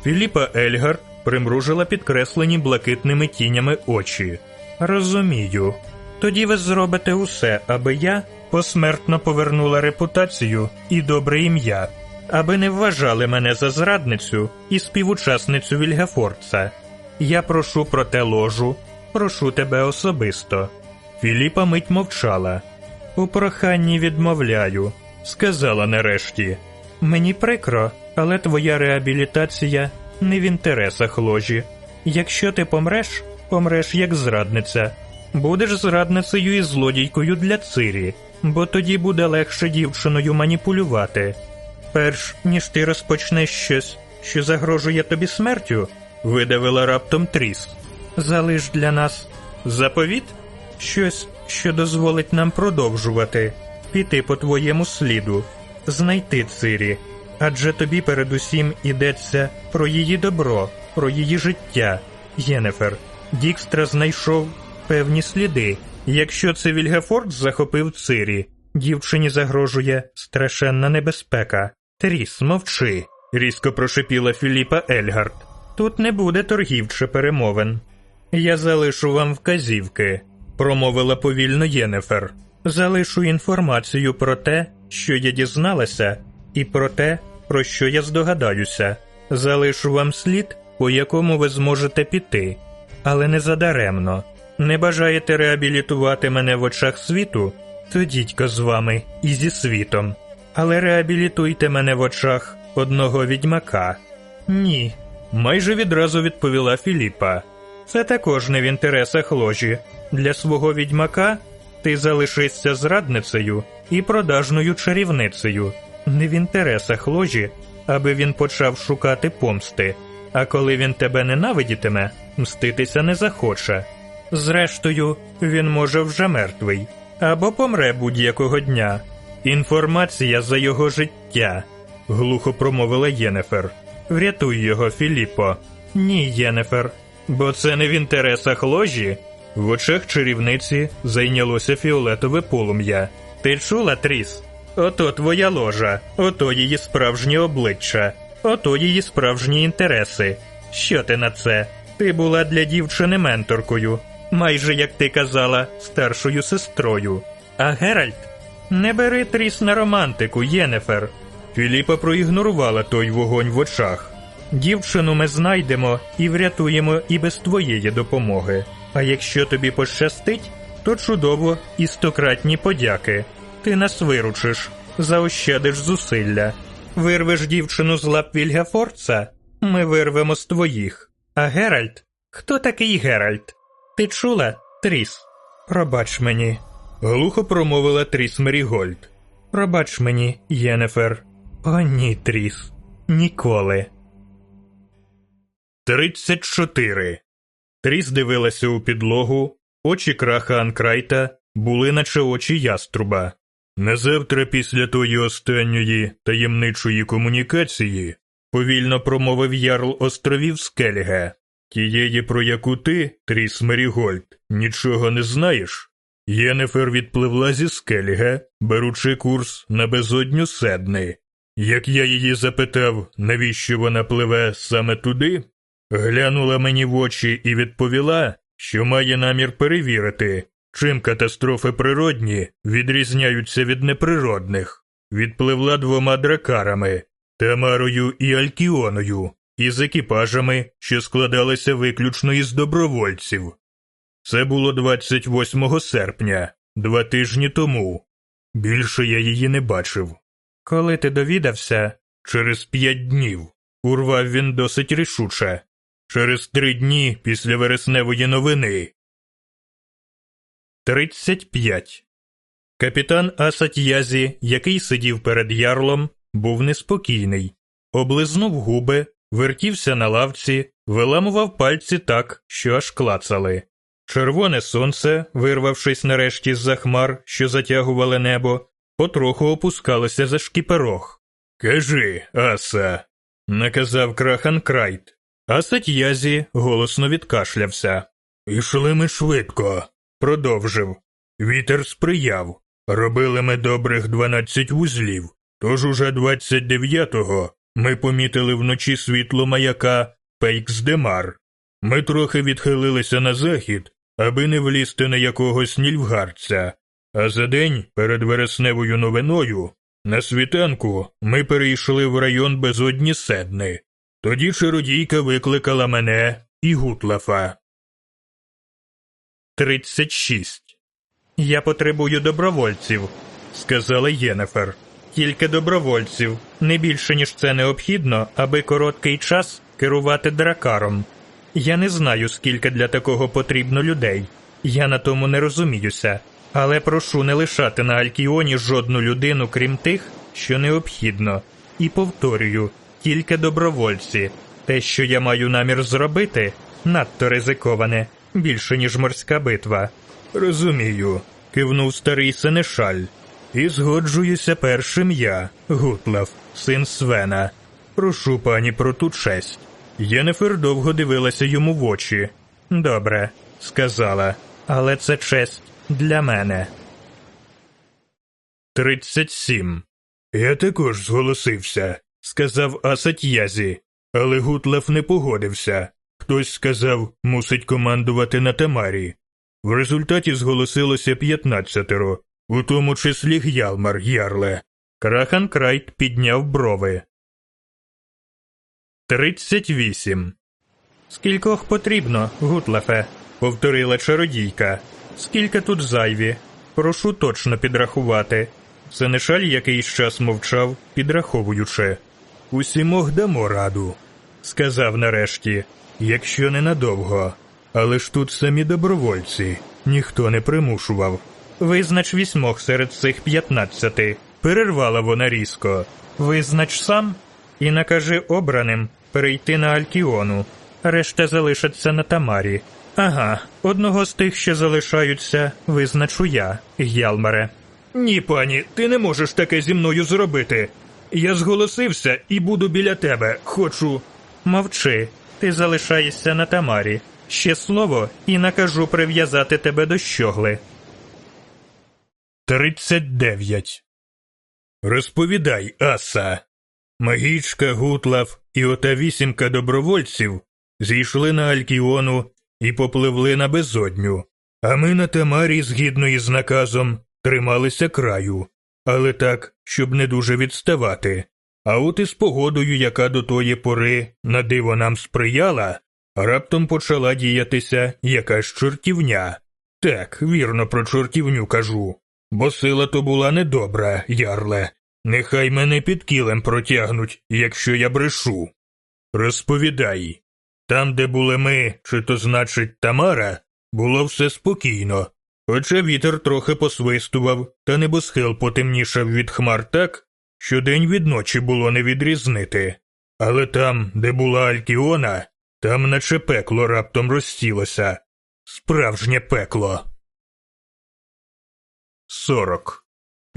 Філіпа Ельгар примружила підкреслені блакитними тінями очі. Розумію. Тоді ви зробите усе, аби я посмертно повернула репутацію і добре ім'я, аби не вважали мене за зрадницю і співучасницю Вільгафорца. Я прошу про те ложу, прошу тебе особисто. Філіпа мить мовчала. У проханні відмовляю, сказала нарешті. Мені прикро, але твоя реабілітація не в інтересах ложі. Якщо ти помреш, помреш як зрадниця. Будеш зрадницею і злодійкою для цирі, бо тоді буде легше дівчиною маніпулювати. Перш ніж ти розпочнеш щось, що загрожує тобі смертю, видавила раптом тріс. Залиш для нас заповіт, щось, що дозволить нам продовжувати, піти по твоєму сліду, знайти Цирі. Адже тобі передусім ідеться про її добро, про її життя. Єнефер, Дікстра знайшов певні сліди. Якщо це Вільгефорд захопив Цирі, дівчині загрожує страшенна небезпека. Тріс, мовчи, різко прошипіла Філіпа Ельгард. Тут не буде торгів чи перемовин. Я залишу вам вказівки, промовила повільно Єнефер. Залишу інформацію про те, що я дізналася, і про те, про що я здогадаюся. Залишу вам слід, по якому ви зможете піти, але не задаремно. Не бажаєте реабілітувати мене в очах світу? То з вами і зі світом. Але реабілітуйте мене в очах одного відьмака. Ні, майже відразу відповіла Філіпа. Це також не в інтересах ложі. Для свого відьмака ти залишишся зрадницею і продажною чарівницею. Не в інтересах ложі, аби він почав шукати помсти. А коли він тебе ненавидітиме, мститися не захоче. Зрештою, він може вже мертвий або помре будь-якого дня. Інформація за його життя, глухо промовила Єнефер. Врятуй його, Філіппо. Ні, Єнефер, бо це не в інтересах ложі. В очах чарівниці зайнялося фіолетове полум'я. Ти чула, Тріс? Ото твоя ложа, ото її справжнє обличчя, ото її справжні інтереси. Що ти на це? Ти була для дівчини менторкою, майже як ти казала, старшою сестрою. А Геральт? Не бери тріс на романтику, Єнефер. Філіпа проігнорувала той вогонь в очах. Дівчину ми знайдемо і врятуємо і без твоєї допомоги. А якщо тобі пощастить, то чудово і стократні подяки. Ти нас виручиш, заощадиш зусилля. Вирвеш дівчину з лап Вільгефорца, ми вирвемо з твоїх. А Геральт? Хто такий Геральт? Ти чула, Тріс? Пробач мені. Глухо промовила Тріс Мерігольд. Пробач мені, Єнефер. О, ні, Тріс. Ніколи. 34. Тріс дивилася у підлогу, очі Краха ан Крайта були, наче очі яструба. На завтра, після тої останньої таємничої комунікації, повільно промовив ярл островів Скельге, тієї, про яку ти, Тріс Мерігольд, нічого не знаєш. Єнефер відпливла зі Скельге, беручи курс на безодню Седни. Як я її запитав, навіщо вона пливе саме туди, глянула мені в очі і відповіла, що має намір перевірити, чим катастрофи природні відрізняються від неприродних, відпливла двома дракарами Тамарою і Алькіоною, із екіпажами, що складалися виключно із добровольців. Це було 28 серпня, два тижні тому. Більше я її не бачив. Коли ти довідався, Через п'ять днів урвав він досить рішуче. Через три дні після вересневої новини. 35. Капітан Асатьязі, який сидів перед ярлом, був неспокійний. Облизнув губи, вертівся на лавці, виламував пальці так, що аж клацали. Червоне сонце, вирвавшись нарешті з-за хмар, що затягували небо, потроху опускалося за шкіперох. Кажи, Аса, Наказав Крахан Крайт. Асатьязі голосно відкашлявся. ішли ми швидко, Продовжив. вітер сприяв. Робили ми добрих 12 вузлів, тож уже 29-го ми помітили вночі світло маяка Пейксдемар. Ми трохи відхилилися на захід, аби не влізти на якогось нільфгарця. А за день перед вересневою новиною на світанку ми перейшли в район безодні Седни. Тоді чародійка викликала мене і Гутлафа. 36. Я потребую добровольців, сказала Єнефер. Тільки добровольців, не більше, ніж це необхідно, аби короткий час керувати дракаром. Я не знаю, скільки для такого потрібно людей. Я на тому не розуміюся. Але прошу не лишати на Алькіоні жодну людину, крім тих, що необхідно. І повторюю, тільки добровольці. Те, що я маю намір зробити, надто ризиковане, більше, ніж морська битва. Розумію, кивнув старий сенешаль. І згоджуюся першим я, Гутлав, син Свена. Прошу пані про ту честь. Єнефер довго дивилася йому в очі. Добре, сказала, але це честь для мене. 37. Я також зголосився, сказав Асатьязі, але Гутлав не погодився. Хтось сказав, мусить командувати на Тамарі. В результаті зголосилося п'ятнадцятеро, у тому числі Г'ялмар Ярле. Крахан Крайт підняв брови. 38. Скількох потрібно, Гутлафе? повторила чародійка. Скільки тут зайві? Прошу точно підрахувати. Сенешаль якийсь час мовчав, підраховуючи. Усімох дамо раду, сказав нарешті, якщо ненадовго. Але ж тут самі добровольці, ніхто не примушував. Визнач вісьмох серед цих п'ятнадцяти. Перервала вона різко. Визнач сам і накажи обраним перейти на Алькіону. Решта залишаться на Тамарі. Ага, одного з тих, що залишаються, визначу я, Гялмаре. Ні, пані, ти не можеш таке зі мною зробити. Я зголосився і буду біля тебе. Хочу. Мовчи, ти залишаєшся на Тамарі. Ще слово і накажу прив'язати тебе до щогли. 39. Розповідай, Аса. Магічка Гутлав і ота вісімка добровольців зійшли на Алькіону і попливли на безодню, а ми на Тамарі, згідно із наказом, трималися краю, але так, щоб не дуже відставати. А от із погодою, яка до тої пори на диво нам сприяла, раптом почала діятися якась чортівня. Так, вірно про чортівню кажу, бо сила то була недобра, ярле. Нехай мене під кілем протягнуть, якщо я брешу. Розповідай. Там, де були ми, чи то значить Тамара, було все спокійно, хоча вітер трохи посвистував, та небосхил потемнішав від хмар так, що день від ночі було не відрізнити. Але там, де була Алькіона, там наче пекло раптом розсілося. Справжнє пекло. 40.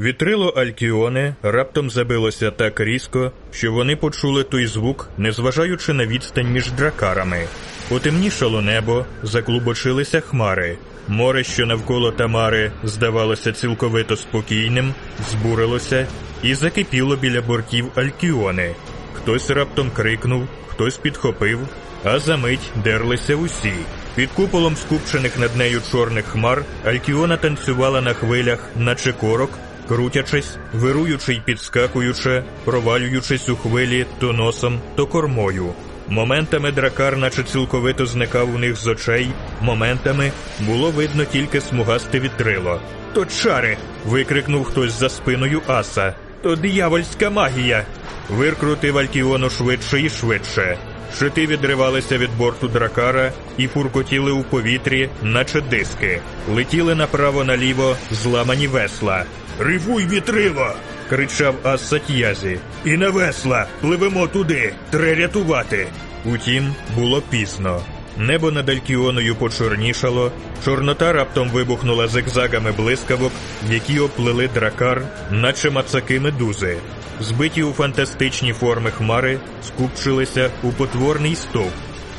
Вітрило Алькіоне раптом забилося так різко, що вони почули той звук, незважаючи на відстань між дракарами. Потемнішало небо, заклубочилися хмари. Море, що навколо Тамари, здавалося цілковито спокійним, збурилося і закипіло біля бортів Алькіони. Хтось раптом крикнув, хтось підхопив, а за мить дерлися усі. Під куполом скупчених над нею чорних хмар Алькіона танцювала на хвилях, наче корок, крутячись, вируючи й підскакуючи, провалюючись у хвилі то носом, то кормою. Моментами дракар, наче цілковито зникав у них з очей, моментами було видно тільки смугасте вітрило. То чари. викрикнув хтось за спиною аса. То диявольська магія. Виркрутив Алькіону швидше і швидше. Шити відривалися від борту дракара і фуркотіли у повітрі, наче диски, летіли направо наліво, зламані весла. Рифуй вітрило! кричав Ас Сатьязі. І на весла! Пливемо туди! Тре рятувати! Утім, було пізно. Небо над Алькіоною почорнішало, чорнота раптом вибухнула зигзагами блискавок, які оплели дракар, наче мацаки медузи. Збиті у фантастичні форми хмари скупчилися у потворний стовп.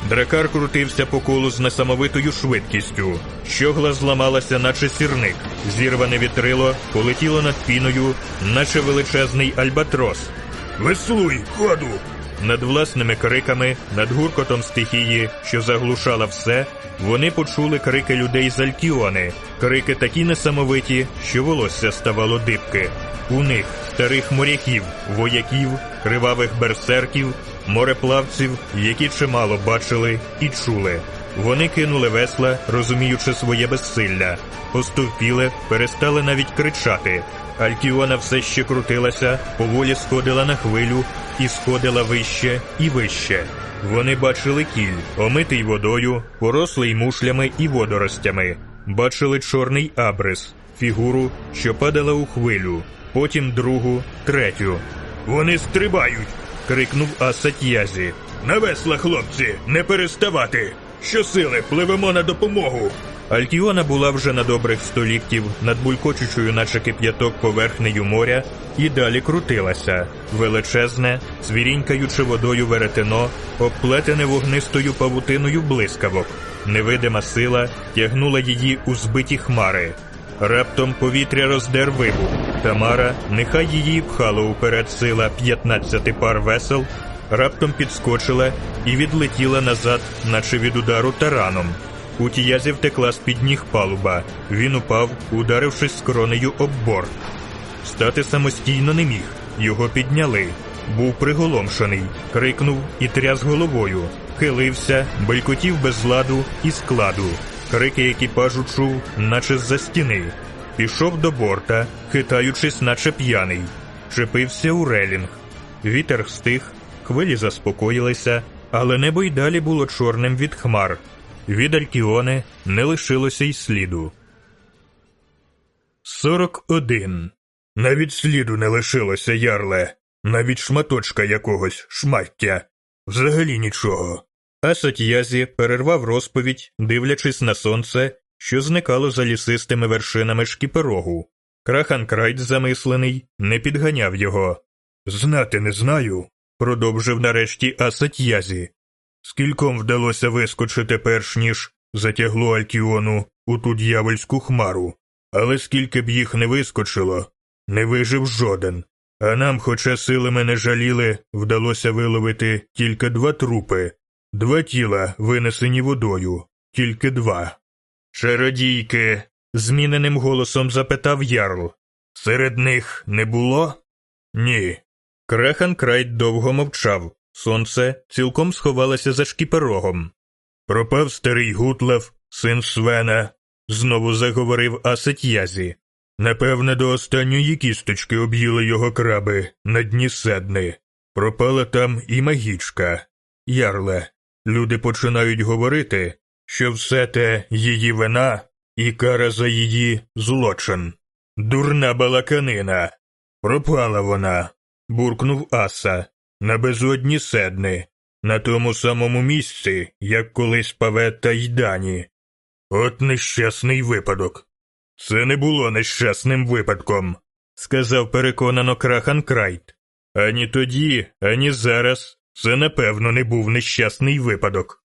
Дракар крутився по колу з несамовитою швидкістю. Щогла зламалася, наче сірник. Зірване вітрило полетіло над піною, наче величезний альбатрос. Веслуй, ходу! Над власними криками, над гуркотом стихії, що заглушала все, вони почули крики людей з Алькіони, крики такі несамовиті, що волосся ставало дибки. У них старих моряків, вояків, кривавих берсерків, мореплавців, які чимало бачили і чули. Вони кинули весла, розуміючи своє безсилля, постовпіли, перестали навіть кричати. Алькіона все ще крутилася, поволі сходила на хвилю і сходила вище і вище. Вони бачили кіль, омитий водою, порослий мушлями і водоростями, бачили чорний абрис, фігуру, що падала у хвилю, потім другу, третю. Вони стрибають. крикнув Асатьязі. На весла, хлопці, не переставати. Щосили, пливемо на допомогу. Альтіона була вже на добрих сто ліктів над булькочучою, наче кип'яток поверхнею моря, і далі крутилася, величезне, цвірінькаючи водою веретено, обплетене вогнистою павутиною блискавок. Невидима сила тягнула її у збиті хмари. Раптом повітря роздер вибух. Тамара, нехай її пхало уперед сила 15 пар весел, раптом підскочила і відлетіла назад, наче від удару тараном. У тіязі втекла з під ніг палуба. Він упав, ударившись з коронею об борт. Стати самостійно не міг. Його підняли. Був приголомшений, крикнув і тряс головою, хилився, белькотів без ладу і складу. Крики екіпажу чув, наче з-за стіни. Пішов до борта, хитаючись, наче п'яний, чепився у релінг. Вітер стих, хвилі заспокоїлися, але небо й далі було чорним від хмар. Від Алькіони не лишилося й сліду. 41. Навіть сліду не лишилося, ярле, навіть шматочка якогось шмаття. Взагалі нічого. А Сатьязі перервав розповідь, дивлячись на сонце, що зникало за лісистими вершинами шкіперогу. Крахан Крайт замислений, не підганяв його. Знати не знаю, продовжив нарешті Асатьязі. Скільком вдалося вискочити перш ніж затягло Алькіону у ту д'явольську хмару, але скільки б їх не вискочило, не вижив жоден. А нам, хоча силами не жаліли, вдалося виловити тільки два трупи, два тіла, винесені водою, тільки два. Чародійки, зміненим голосом запитав Ярл. Серед них не було? Ні. Крехан Крайт довго мовчав. Сонце цілком сховалося за шкіперогом. Пропав старий Гутлев, син Свена, знову заговорив Асет'язі. Напевне, до останньої кісточки об'їли його краби на дні седни. Пропала там і магічка. Ярле, люди починають говорити, що все те її вина і кара за її злочин. Дурна балаканина. Пропала вона, буркнув Аса, на безодні седни, на тому самому місці, як колись Паветта й Дані. От нещасний випадок. Це не було нещасним випадком, сказав переконано Крахан Крайт. Ані тоді, ані зараз це напевно не був нещасний випадок.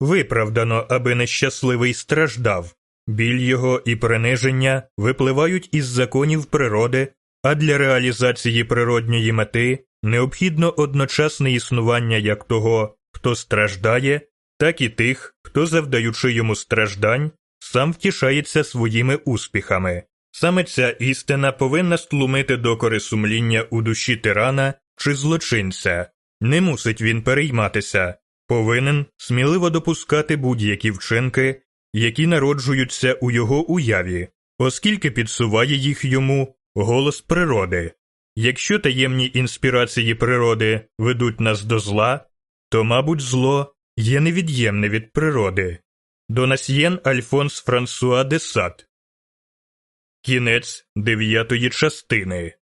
Виправдано, аби нещасливий страждав. Біль його і приниження випливають із законів природи, а для реалізації природньої мети необхідно одночасне існування як того, хто страждає, так і тих, хто, завдаючи йому страждань, сам втішається своїми успіхами. Саме ця істина повинна стлумити докори сумління у душі тирана чи злочинця. Не мусить він перейматися, повинен сміливо допускати будь-які вчинки, які народжуються у його уяві, оскільки підсуває їх йому голос природи. Якщо таємні інспірації природи ведуть нас до зла, то, мабуть, зло є невід'ємне від природи. Донасьєн Альфонс Франсуа ДЕСАТ, Кінець дев'ятої частини.